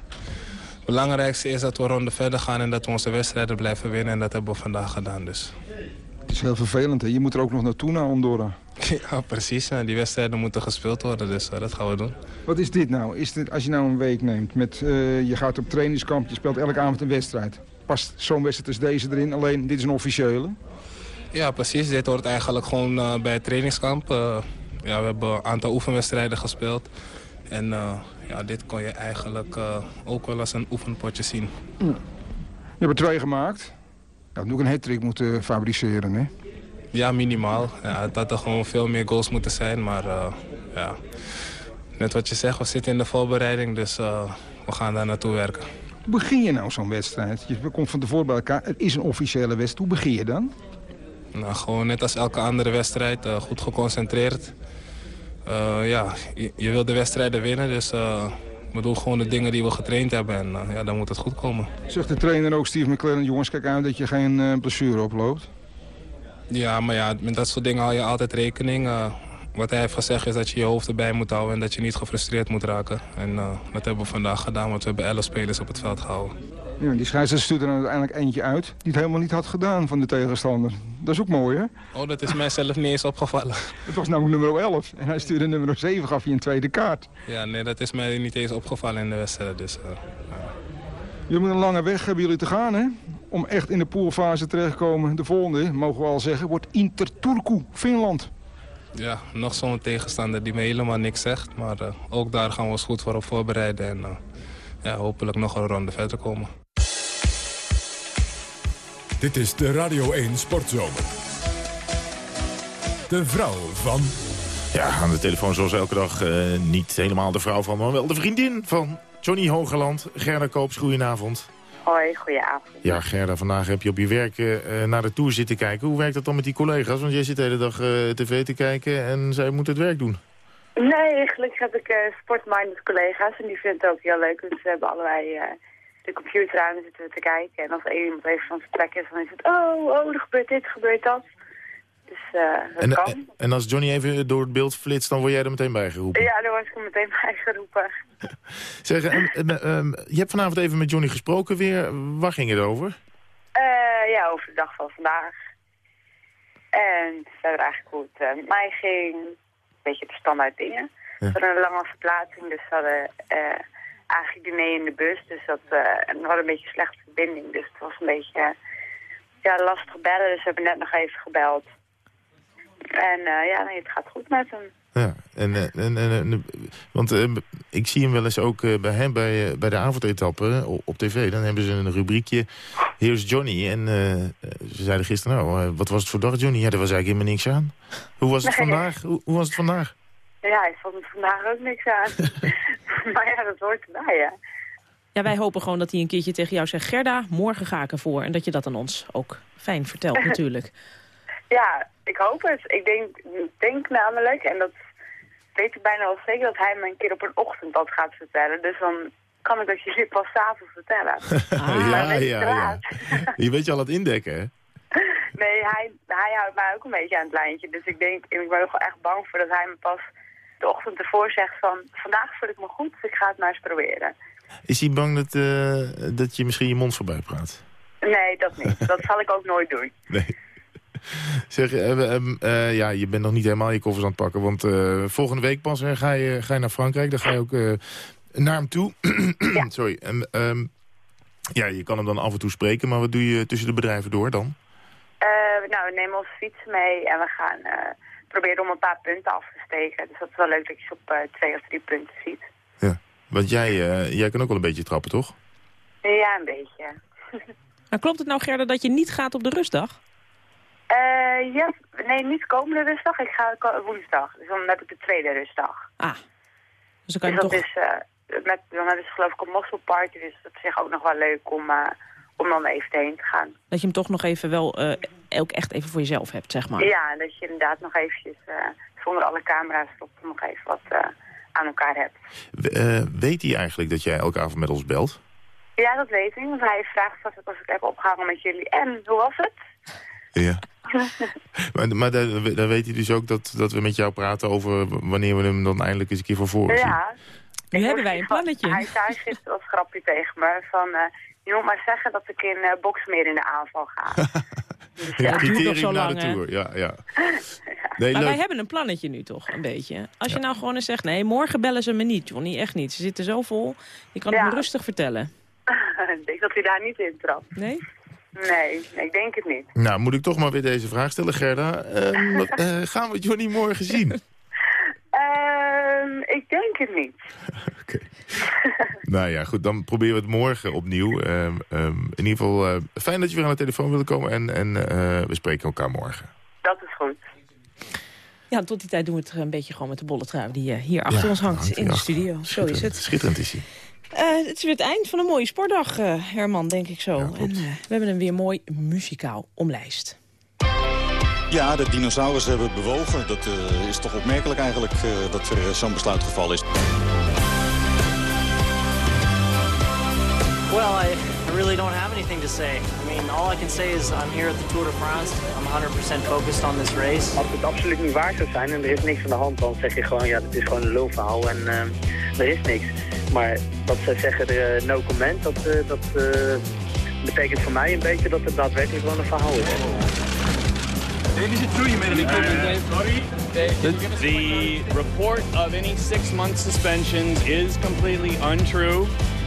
het belangrijkste is dat we ronde verder gaan en dat we onze wedstrijden blijven winnen. En dat hebben we vandaag gedaan. Dus. Het is heel vervelend, hè? Je moet er ook nog naartoe naar Andorra. Ja, precies. Die wedstrijden moeten gespeeld worden, dus uh, dat gaan we doen. Wat is dit nou? Is dit, als je nou een week neemt, met, uh, je gaat op trainingskamp, je speelt elke avond een wedstrijd. Past zo'n wedstrijd als deze erin, alleen dit is een officiële? Ja, precies. Dit hoort eigenlijk gewoon uh, bij het trainingskamp. ja, we hebben een aantal oefenwedstrijden gespeeld. En ja, dit kon je eigenlijk ook wel als een oefenpotje zien. Ja. Je hebt er twee gemaakt. Je had ook een hat-trick moeten fabriceren, hè? Ja, minimaal. Ja, het had er gewoon veel meer goals moeten zijn. Maar uh, ja, net wat je zegt, we zitten in de voorbereiding. Dus uh, we gaan daar naartoe werken. Hoe begin je nou zo'n wedstrijd? Je komt van tevoren bij elkaar. Het is een officiële wedstrijd. Hoe begin je dan? Nou, gewoon net als elke andere wedstrijd. Uh, goed geconcentreerd. ja, je, je wil de wedstrijden winnen. Dus we doen gewoon de dingen die we getraind hebben. En ja, dan moet het goed komen. Zegt de trainer ook, Steve McLaren, jongens, kijk uit dat je geen blessure oploopt. Ja, maar ja, met dat soort dingen hou je altijd rekening. Uh, wat hij heeft gezegd is dat je je hoofd erbij moet houden en dat je niet gefrustreerd moet raken. En uh, dat hebben we vandaag gedaan, want we hebben 11 spelers op het veld gehouden. Ja, die scheidsrechter stuurde er uiteindelijk eentje uit die het helemaal niet had gedaan van de tegenstander. Dat is ook mooi, hè? Oh, dat is mij zelf niet eens opgevallen. Het was namelijk nummer 11 en hij stuurde nummer 7, gaf je een tweede kaart. Ja, nee, dat is mij niet eens opgevallen in de wedstrijd, dus... Uh, Jullie moeten een lange weg hebben jullie te gaan, hè? Om echt in de poolfase terecht te komen. De volgende, mogen we al zeggen, wordt Interturku, Finland. ja, nog zo'n tegenstander die me helemaal niks zegt. Maar eh, ook daar gaan we ons goed voor op voorbereiden. En eh, ja, hopelijk nog een ronde verder komen. Dit is de Radio 1 Sportzomer. De vrouw van... Ja, aan de telefoon zoals elke dag eh, niet helemaal de vrouw van, maar wel de vriendin van Johnny Hogerland. Gerda Koops, goedenavond. Hoi, goedenavond. Ja, Gerda, vandaag heb je op je werk eh, naar de Tour zitten kijken. Hoe werkt dat dan met die collega's? Want jij zit de hele dag eh, tv te kijken en zij moet het werk doen. Nee, gelukkig heb ik uh, sportminded collega's en die vinden het ook heel leuk. Dus we hebben allebei uh, de computer aan en zitten we te kijken. En als één iemand even van zijn plek is, dan is het... Oh, oh, er gebeurt dit, er gebeurt dat. Dus uh, dat en, kan. en, en als Johnny even door het beeld flitst, dan word jij er meteen bij geroepen? Ja, daar was ik er meteen bij geroepen. zeg, um, je hebt vanavond even met Johnny gesproken weer. Waar ging het over? Uh, ja, over de dag van vandaag. En verder eigenlijk hoe het uh, met mij ging. Een beetje de standaard dingen. Ja. We hadden een lange verplaatsing, dus we hadden eigenlijk diner in de bus. Dus dat, en we hadden een beetje slechte verbinding. Dus het was een beetje ja, lastig bellen. Dus we hebben net nog even gebeld. En ja, nee, het gaat goed met hem. Ja, en, en, en, want uh, ik zie hem wel eens ook uh, bij hem bij, uh, bij de avondetappen op, op tv. Dan hebben ze een rubriekje, Here's Johnny. En ze zeiden gisteren, nou, wat was het voor dag Johnny? Ja, er was eigenlijk helemaal niks aan. Hoe was het Nee. vandaag? Hoe, hoe was het vandaag? Ja, ik vond het vandaag ook niks aan. maar ja, dat hoort erbij, ja. Ja, wij hopen gewoon dat hij een keertje tegen jou zegt... Gerda, morgen ga ik ervoor. En dat je dat aan ons ook fijn vertelt natuurlijk. Ja, ik hoop het. Ik denk, denk namelijk, en dat weet ik bijna wel zeker, dat hij me een keer op een ochtend dat gaat vertellen. Dus dan kan ik dat jullie pas s'avonds vertellen. ja, weet ja, ik ja. Je weet je al het indekken, hè? Nee, hij, hij houdt mij ook een beetje aan het lijntje. Dus ik denk, ik ben ook wel echt bang voor dat hij me pas de ochtend ervoor zegt van... vandaag voel ik me goed, dus ik ga het maar eens proberen. Is hij bang dat, uh, dat je misschien je mond voorbij praat? Nee, dat niet. dat zal ik ook nooit doen. Nee. Zeg, uh, uh, ja, je bent nog niet helemaal je koffers aan het pakken. Want uh, volgende week pas ga, je, ga je naar Frankrijk. Dan ga je ook naar hem toe. ja. Sorry. Um, ja, je kan hem dan af en toe spreken. Maar wat doe je tussen de bedrijven door dan? nou, we nemen onze fiets mee. En we gaan proberen om een paar punten af te steken. Dus dat is wel leuk dat je ze op twee of drie punten ziet. Ja, want jij, jij kan ook wel een beetje trappen, toch? Ja, een beetje. maar klopt het nou, Gerda, dat je niet gaat op de rustdag? Uh, ja, nee, niet komende rustdag. Ik ga woensdag. Dus dan heb ik de tweede rustdag. Ah. Dus dan kan je dus dat toch... is, uh, met, dan hebben ze geloof ik een mosselparty. Dus dat is zich ook nog wel leuk om, uh, om dan even heen te gaan. Dat je hem toch nog even wel ook echt even voor jezelf hebt, zeg maar. Ja, dat je inderdaad nog eventjes zonder alle camera's erop nog even wat aan elkaar hebt. weet hij eigenlijk dat jij elke avond met ons belt? Ja, dat weet hij. Want hij vraagt straks als ik heb opgehangen met jullie. En, hoe was het? Ja. maar maar dan, dan weet hij dus ook dat, dat we met jou praten over wanneer we hem dan eindelijk eens een keer van voren zien. Ja. Nu hebben wij een plannetje. Hij zei gisteren als grapje tegen me van... Uh, je moet maar zeggen dat ik in uh, boksmeer in de aanval ga. dus, ja, het duurt nog zo naar lang, de tour. Ja, ja. Nee, maar leuk. wij hebben een plannetje nu toch, een beetje. Als je nou gewoon eens zegt, nee, morgen bellen ze me niet, Johnny, echt niet. Ze zitten zo vol, je kan Ja. het me rustig vertellen. ik denk dat hij daar niet in trapt. Nee? Nee, nee, ik denk het niet. Nou, moet ik toch maar weer deze vraag stellen, Gerda. Ehm, eh, gaan we Johnny morgen zien? Ehm, ik denk het niet. nou ja, goed, dan proberen we het morgen opnieuw. Ehm, ehm, in ieder geval, eh, fijn dat je weer aan de telefoon wilde komen. En, en eh, we spreken elkaar morgen. Dat is goed. Ja, tot die tijd doen we het een beetje gewoon met de bolle trui die hier achter Ja, ons hangt hangt in de studio. Zo is Schitterend. het. Schitterend is hij. Eh, het is weer het eind van een mooie sportdag, eh, Herman, denk ik zo. en eh, we hebben hem weer mooi muzikaal omlijst. Ja, de dinosaurussen hebben bewogen. Dat eh, is toch opmerkelijk eigenlijk eh, dat er zo'n besluit gevallen is. Well, I, I really don't have anything to say. Mean, all I can say is I'm here at the Tour de France. I'm 100% focused on this race. Als het absoluut niet waar zou zijn en er is niks aan de hand, dan zeg je gewoon, ja, dit is gewoon een lulverhaal en uh, er is niks. Maar dat ze zeggen, er, uh, no comment, dat, uh, dat betekent voor mij een beetje dat het daadwerkelijk wel een verhaal is. Dave, is it true you made an equipment, Dave? Sorry? The report of any six-month suspensions is completely untrue.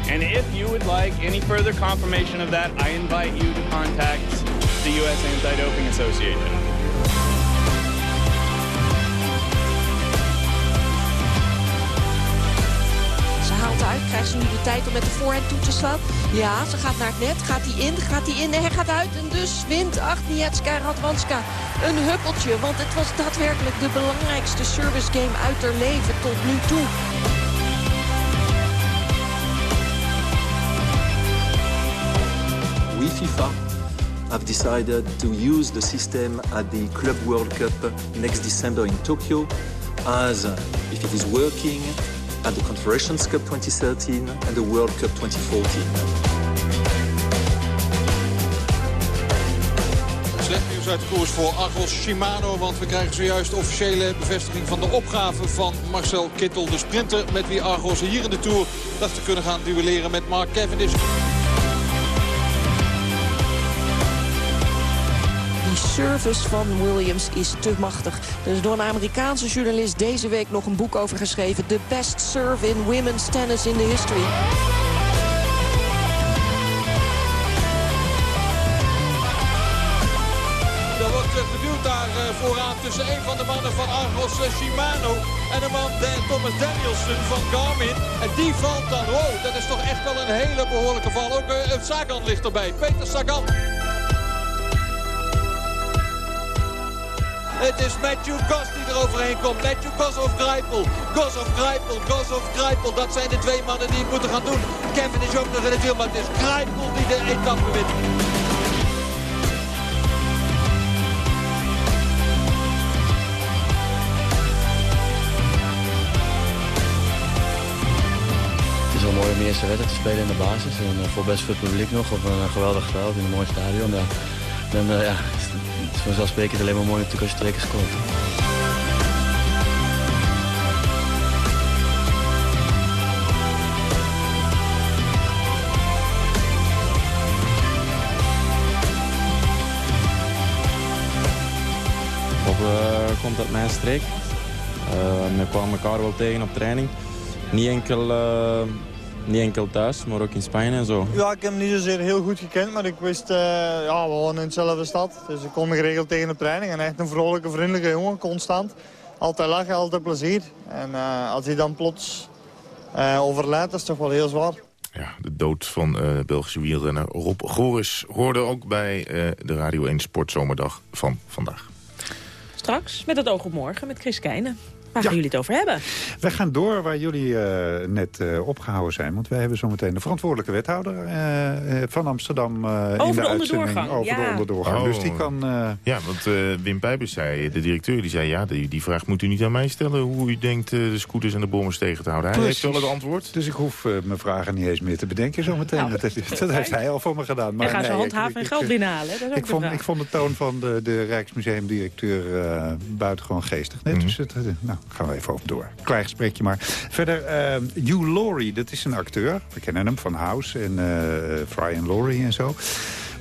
And if you would like any further confirmation of that, I invite you to contact the U.S. Anti-Doping Association. haalt uit. Krijgt ze nu de tijd om met de voorhand toe te slaan? Ja, ze gaat naar het net. Gaat hij in? Gaat hij in? Nee, hij gaat uit. En dus wint Agnieszka Radwanska een huppeltje. Want het was daadwerkelijk de belangrijkste service game uit haar leven tot nu toe. FIFA, have decided to use the system at the Club World Cup next December in Tokyo as if it is working at the Confederations Cup 2013 and the World Cup 2014. Slecht nieuws uit de koers voor Argos Shimano. Want we krijgen zojuist de officiële bevestiging van de opgave van Marcel Kittel. De sprinter met wie Argos hier in de Tour dacht te kunnen gaan duelleren met Mark Cavendish. Service van Williams is te machtig. Er is door een Amerikaanse journalist deze week nog een boek over geschreven. The best serve in women's tennis in the history. Er wordt eh, geduwd daar eh, vooraan tussen een van de mannen van Argos eh, Shimano en de man Thomas Danielson van Garmin. En die valt dan, wow, dat is toch echt wel een hele behoorlijke val. Ook Sagan ligt erbij, Peter Sagan. Het is Matthew Goss die er overheen komt. Matthew Goss of Grijpel. Goss of Grijpel, Goss of Grijpel. Dat zijn de twee mannen die het moeten gaan doen. Kevin is ook nog in het wiel, maar het is Grijpel die de etappe wint. Mooi om de eerste wedstrijd te spelen in de basis. En uh, voor best veel publiek nog op een uh, geweldig veld in een mooi stadion. Ja. Uh, ja, het is vanzelfsprekend alleen maar mooi natuurlijk als je twee keer scoort. Komt uit mijn streek. Uh, we kwamen elkaar wel tegen op training. Niet enkel, uh, niet enkel thuis, maar ook in Spanje en zo. Ja, ik heb hem niet zozeer heel goed gekend, maar ik wist, uh, ja, we wonen in dezelfde stad. Dus ik kom geregeld tegen op training. En echt een vrolijke, vriendelijke jongen, constant. Altijd lachen, altijd plezier. En uh, als hij dan plots uh, overlijdt, dat is toch wel heel zwaar. Ja, de dood van uh, Belgische wielrenner Rob Goris hoorde ook bij uh, de Radio 1 Sportzomerdag van vandaag. Straks met het oog op morgen met Chris Keijnen. Waar ja. gaan jullie het over hebben? We gaan door waar jullie uh, net uh, opgehouden zijn. Want wij hebben zometeen de verantwoordelijke wethouder uh, van Amsterdam over in de, de onderdoorgang. Over ja. de onderdoorgang. Oh. Dus die kan... Ja, want Wim Pijpers zei, de directeur, die zei... ja, die, die vraag moet u niet aan mij stellen... hoe u denkt de scooters en de bommers tegen te houden. Hij Precies. heeft wel het antwoord. Dus ik hoef mijn vragen niet eens meer te bedenken zometeen. Nou, dat, dat, dat heeft hij al voor me gedaan. Maar en gaan nee, ze handhaven en geld binnenhalen. Dat is ik, vond, ik vond de toon van de, de Rijksmuseumdirecteur buitengewoon geestig. Nee, mm -hmm. Dus het, nou, gaan we even over door. Klein gesprekje maar. Verder, uh, Hugh Laurie, dat is een acteur. We kennen hem van House en uh, Fry and Laurie en zo.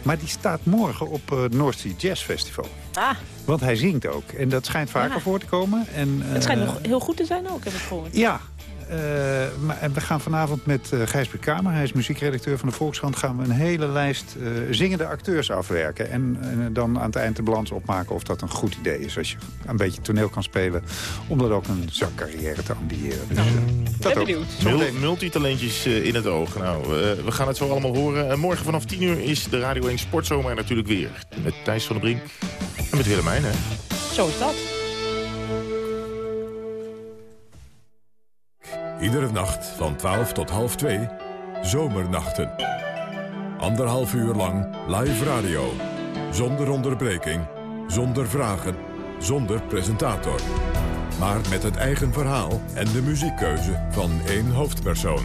Maar die staat morgen op het uh, North Sea Jazz Festival. Ah. Want hij zingt ook. En dat schijnt vaker ja. voor te komen. En, het schijnt nog heel goed te zijn ook, heb ik gehoord. Ja. Uh, maar, en we gaan vanavond met uh, Gijsbert Kamer, hij is muziekredacteur van de Volkskrant... gaan we een hele lijst uh, zingende acteurs afwerken. En, en, dan aan het eind de balans opmaken of dat een goed idee is. Als je een beetje toneel kan spelen, om dat ook een zangcarrière te ambiëren. Dus, dat ook. Mul multitalentjes in het oog. Nou, we gaan het zo allemaal horen. morgen vanaf 10 uur is de Radio 1 Sportzomer natuurlijk weer. Met Thijs van der Brink en met Willemijn, hè? Zo is dat. Iedere nacht van 12 tot half 2, Zomernachten. Anderhalf uur lang live radio. Zonder onderbreking, zonder vragen, zonder presentator. Maar met het eigen verhaal en de muziekkeuze van één hoofdpersoon.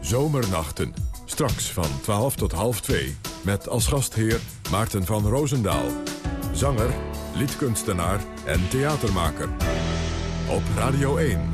Zomernachten, straks van 12 tot half 2. Met als gastheer Maarten van Roosendaal. Zanger, liedkunstenaar en theatermaker. Op Radio 1.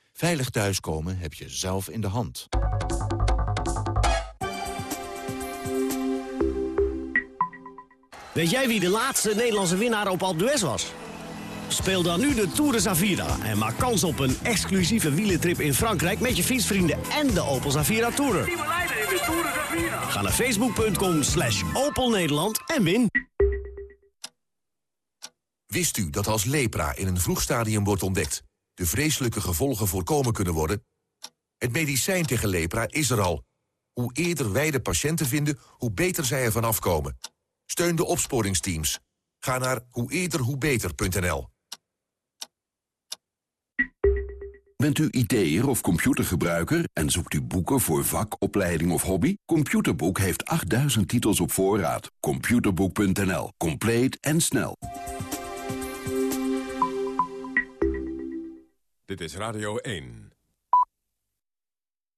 Veilig thuiskomen heb je zelf in de hand. Weet jij wie de laatste Nederlandse winnaar op Alpe d'Huez was? Speel dan nu de Tour de Zavira en maak kans op een exclusieve wielentrip in Frankrijk... met je fietsvrienden en de Opel Zavira Tourer. Ga naar facebook.com slash Opel Nederland en win. Wist u dat als lepra in een vroeg stadium wordt ontdekt... de vreselijke gevolgen voorkomen kunnen worden? Het medicijn tegen lepra is er al. Hoe eerder wij de patiënten vinden, hoe beter zij ervan afkomen. Steun de opsporingsteams. Ga naar hoe eerder hoe beter.nl. Bent u IT'er of computergebruiker en zoekt u boeken voor vak, opleiding of hobby? Computerboek heeft 8000 titels op voorraad. Computerboek.nl. Compleet en snel. Dit is Radio 1.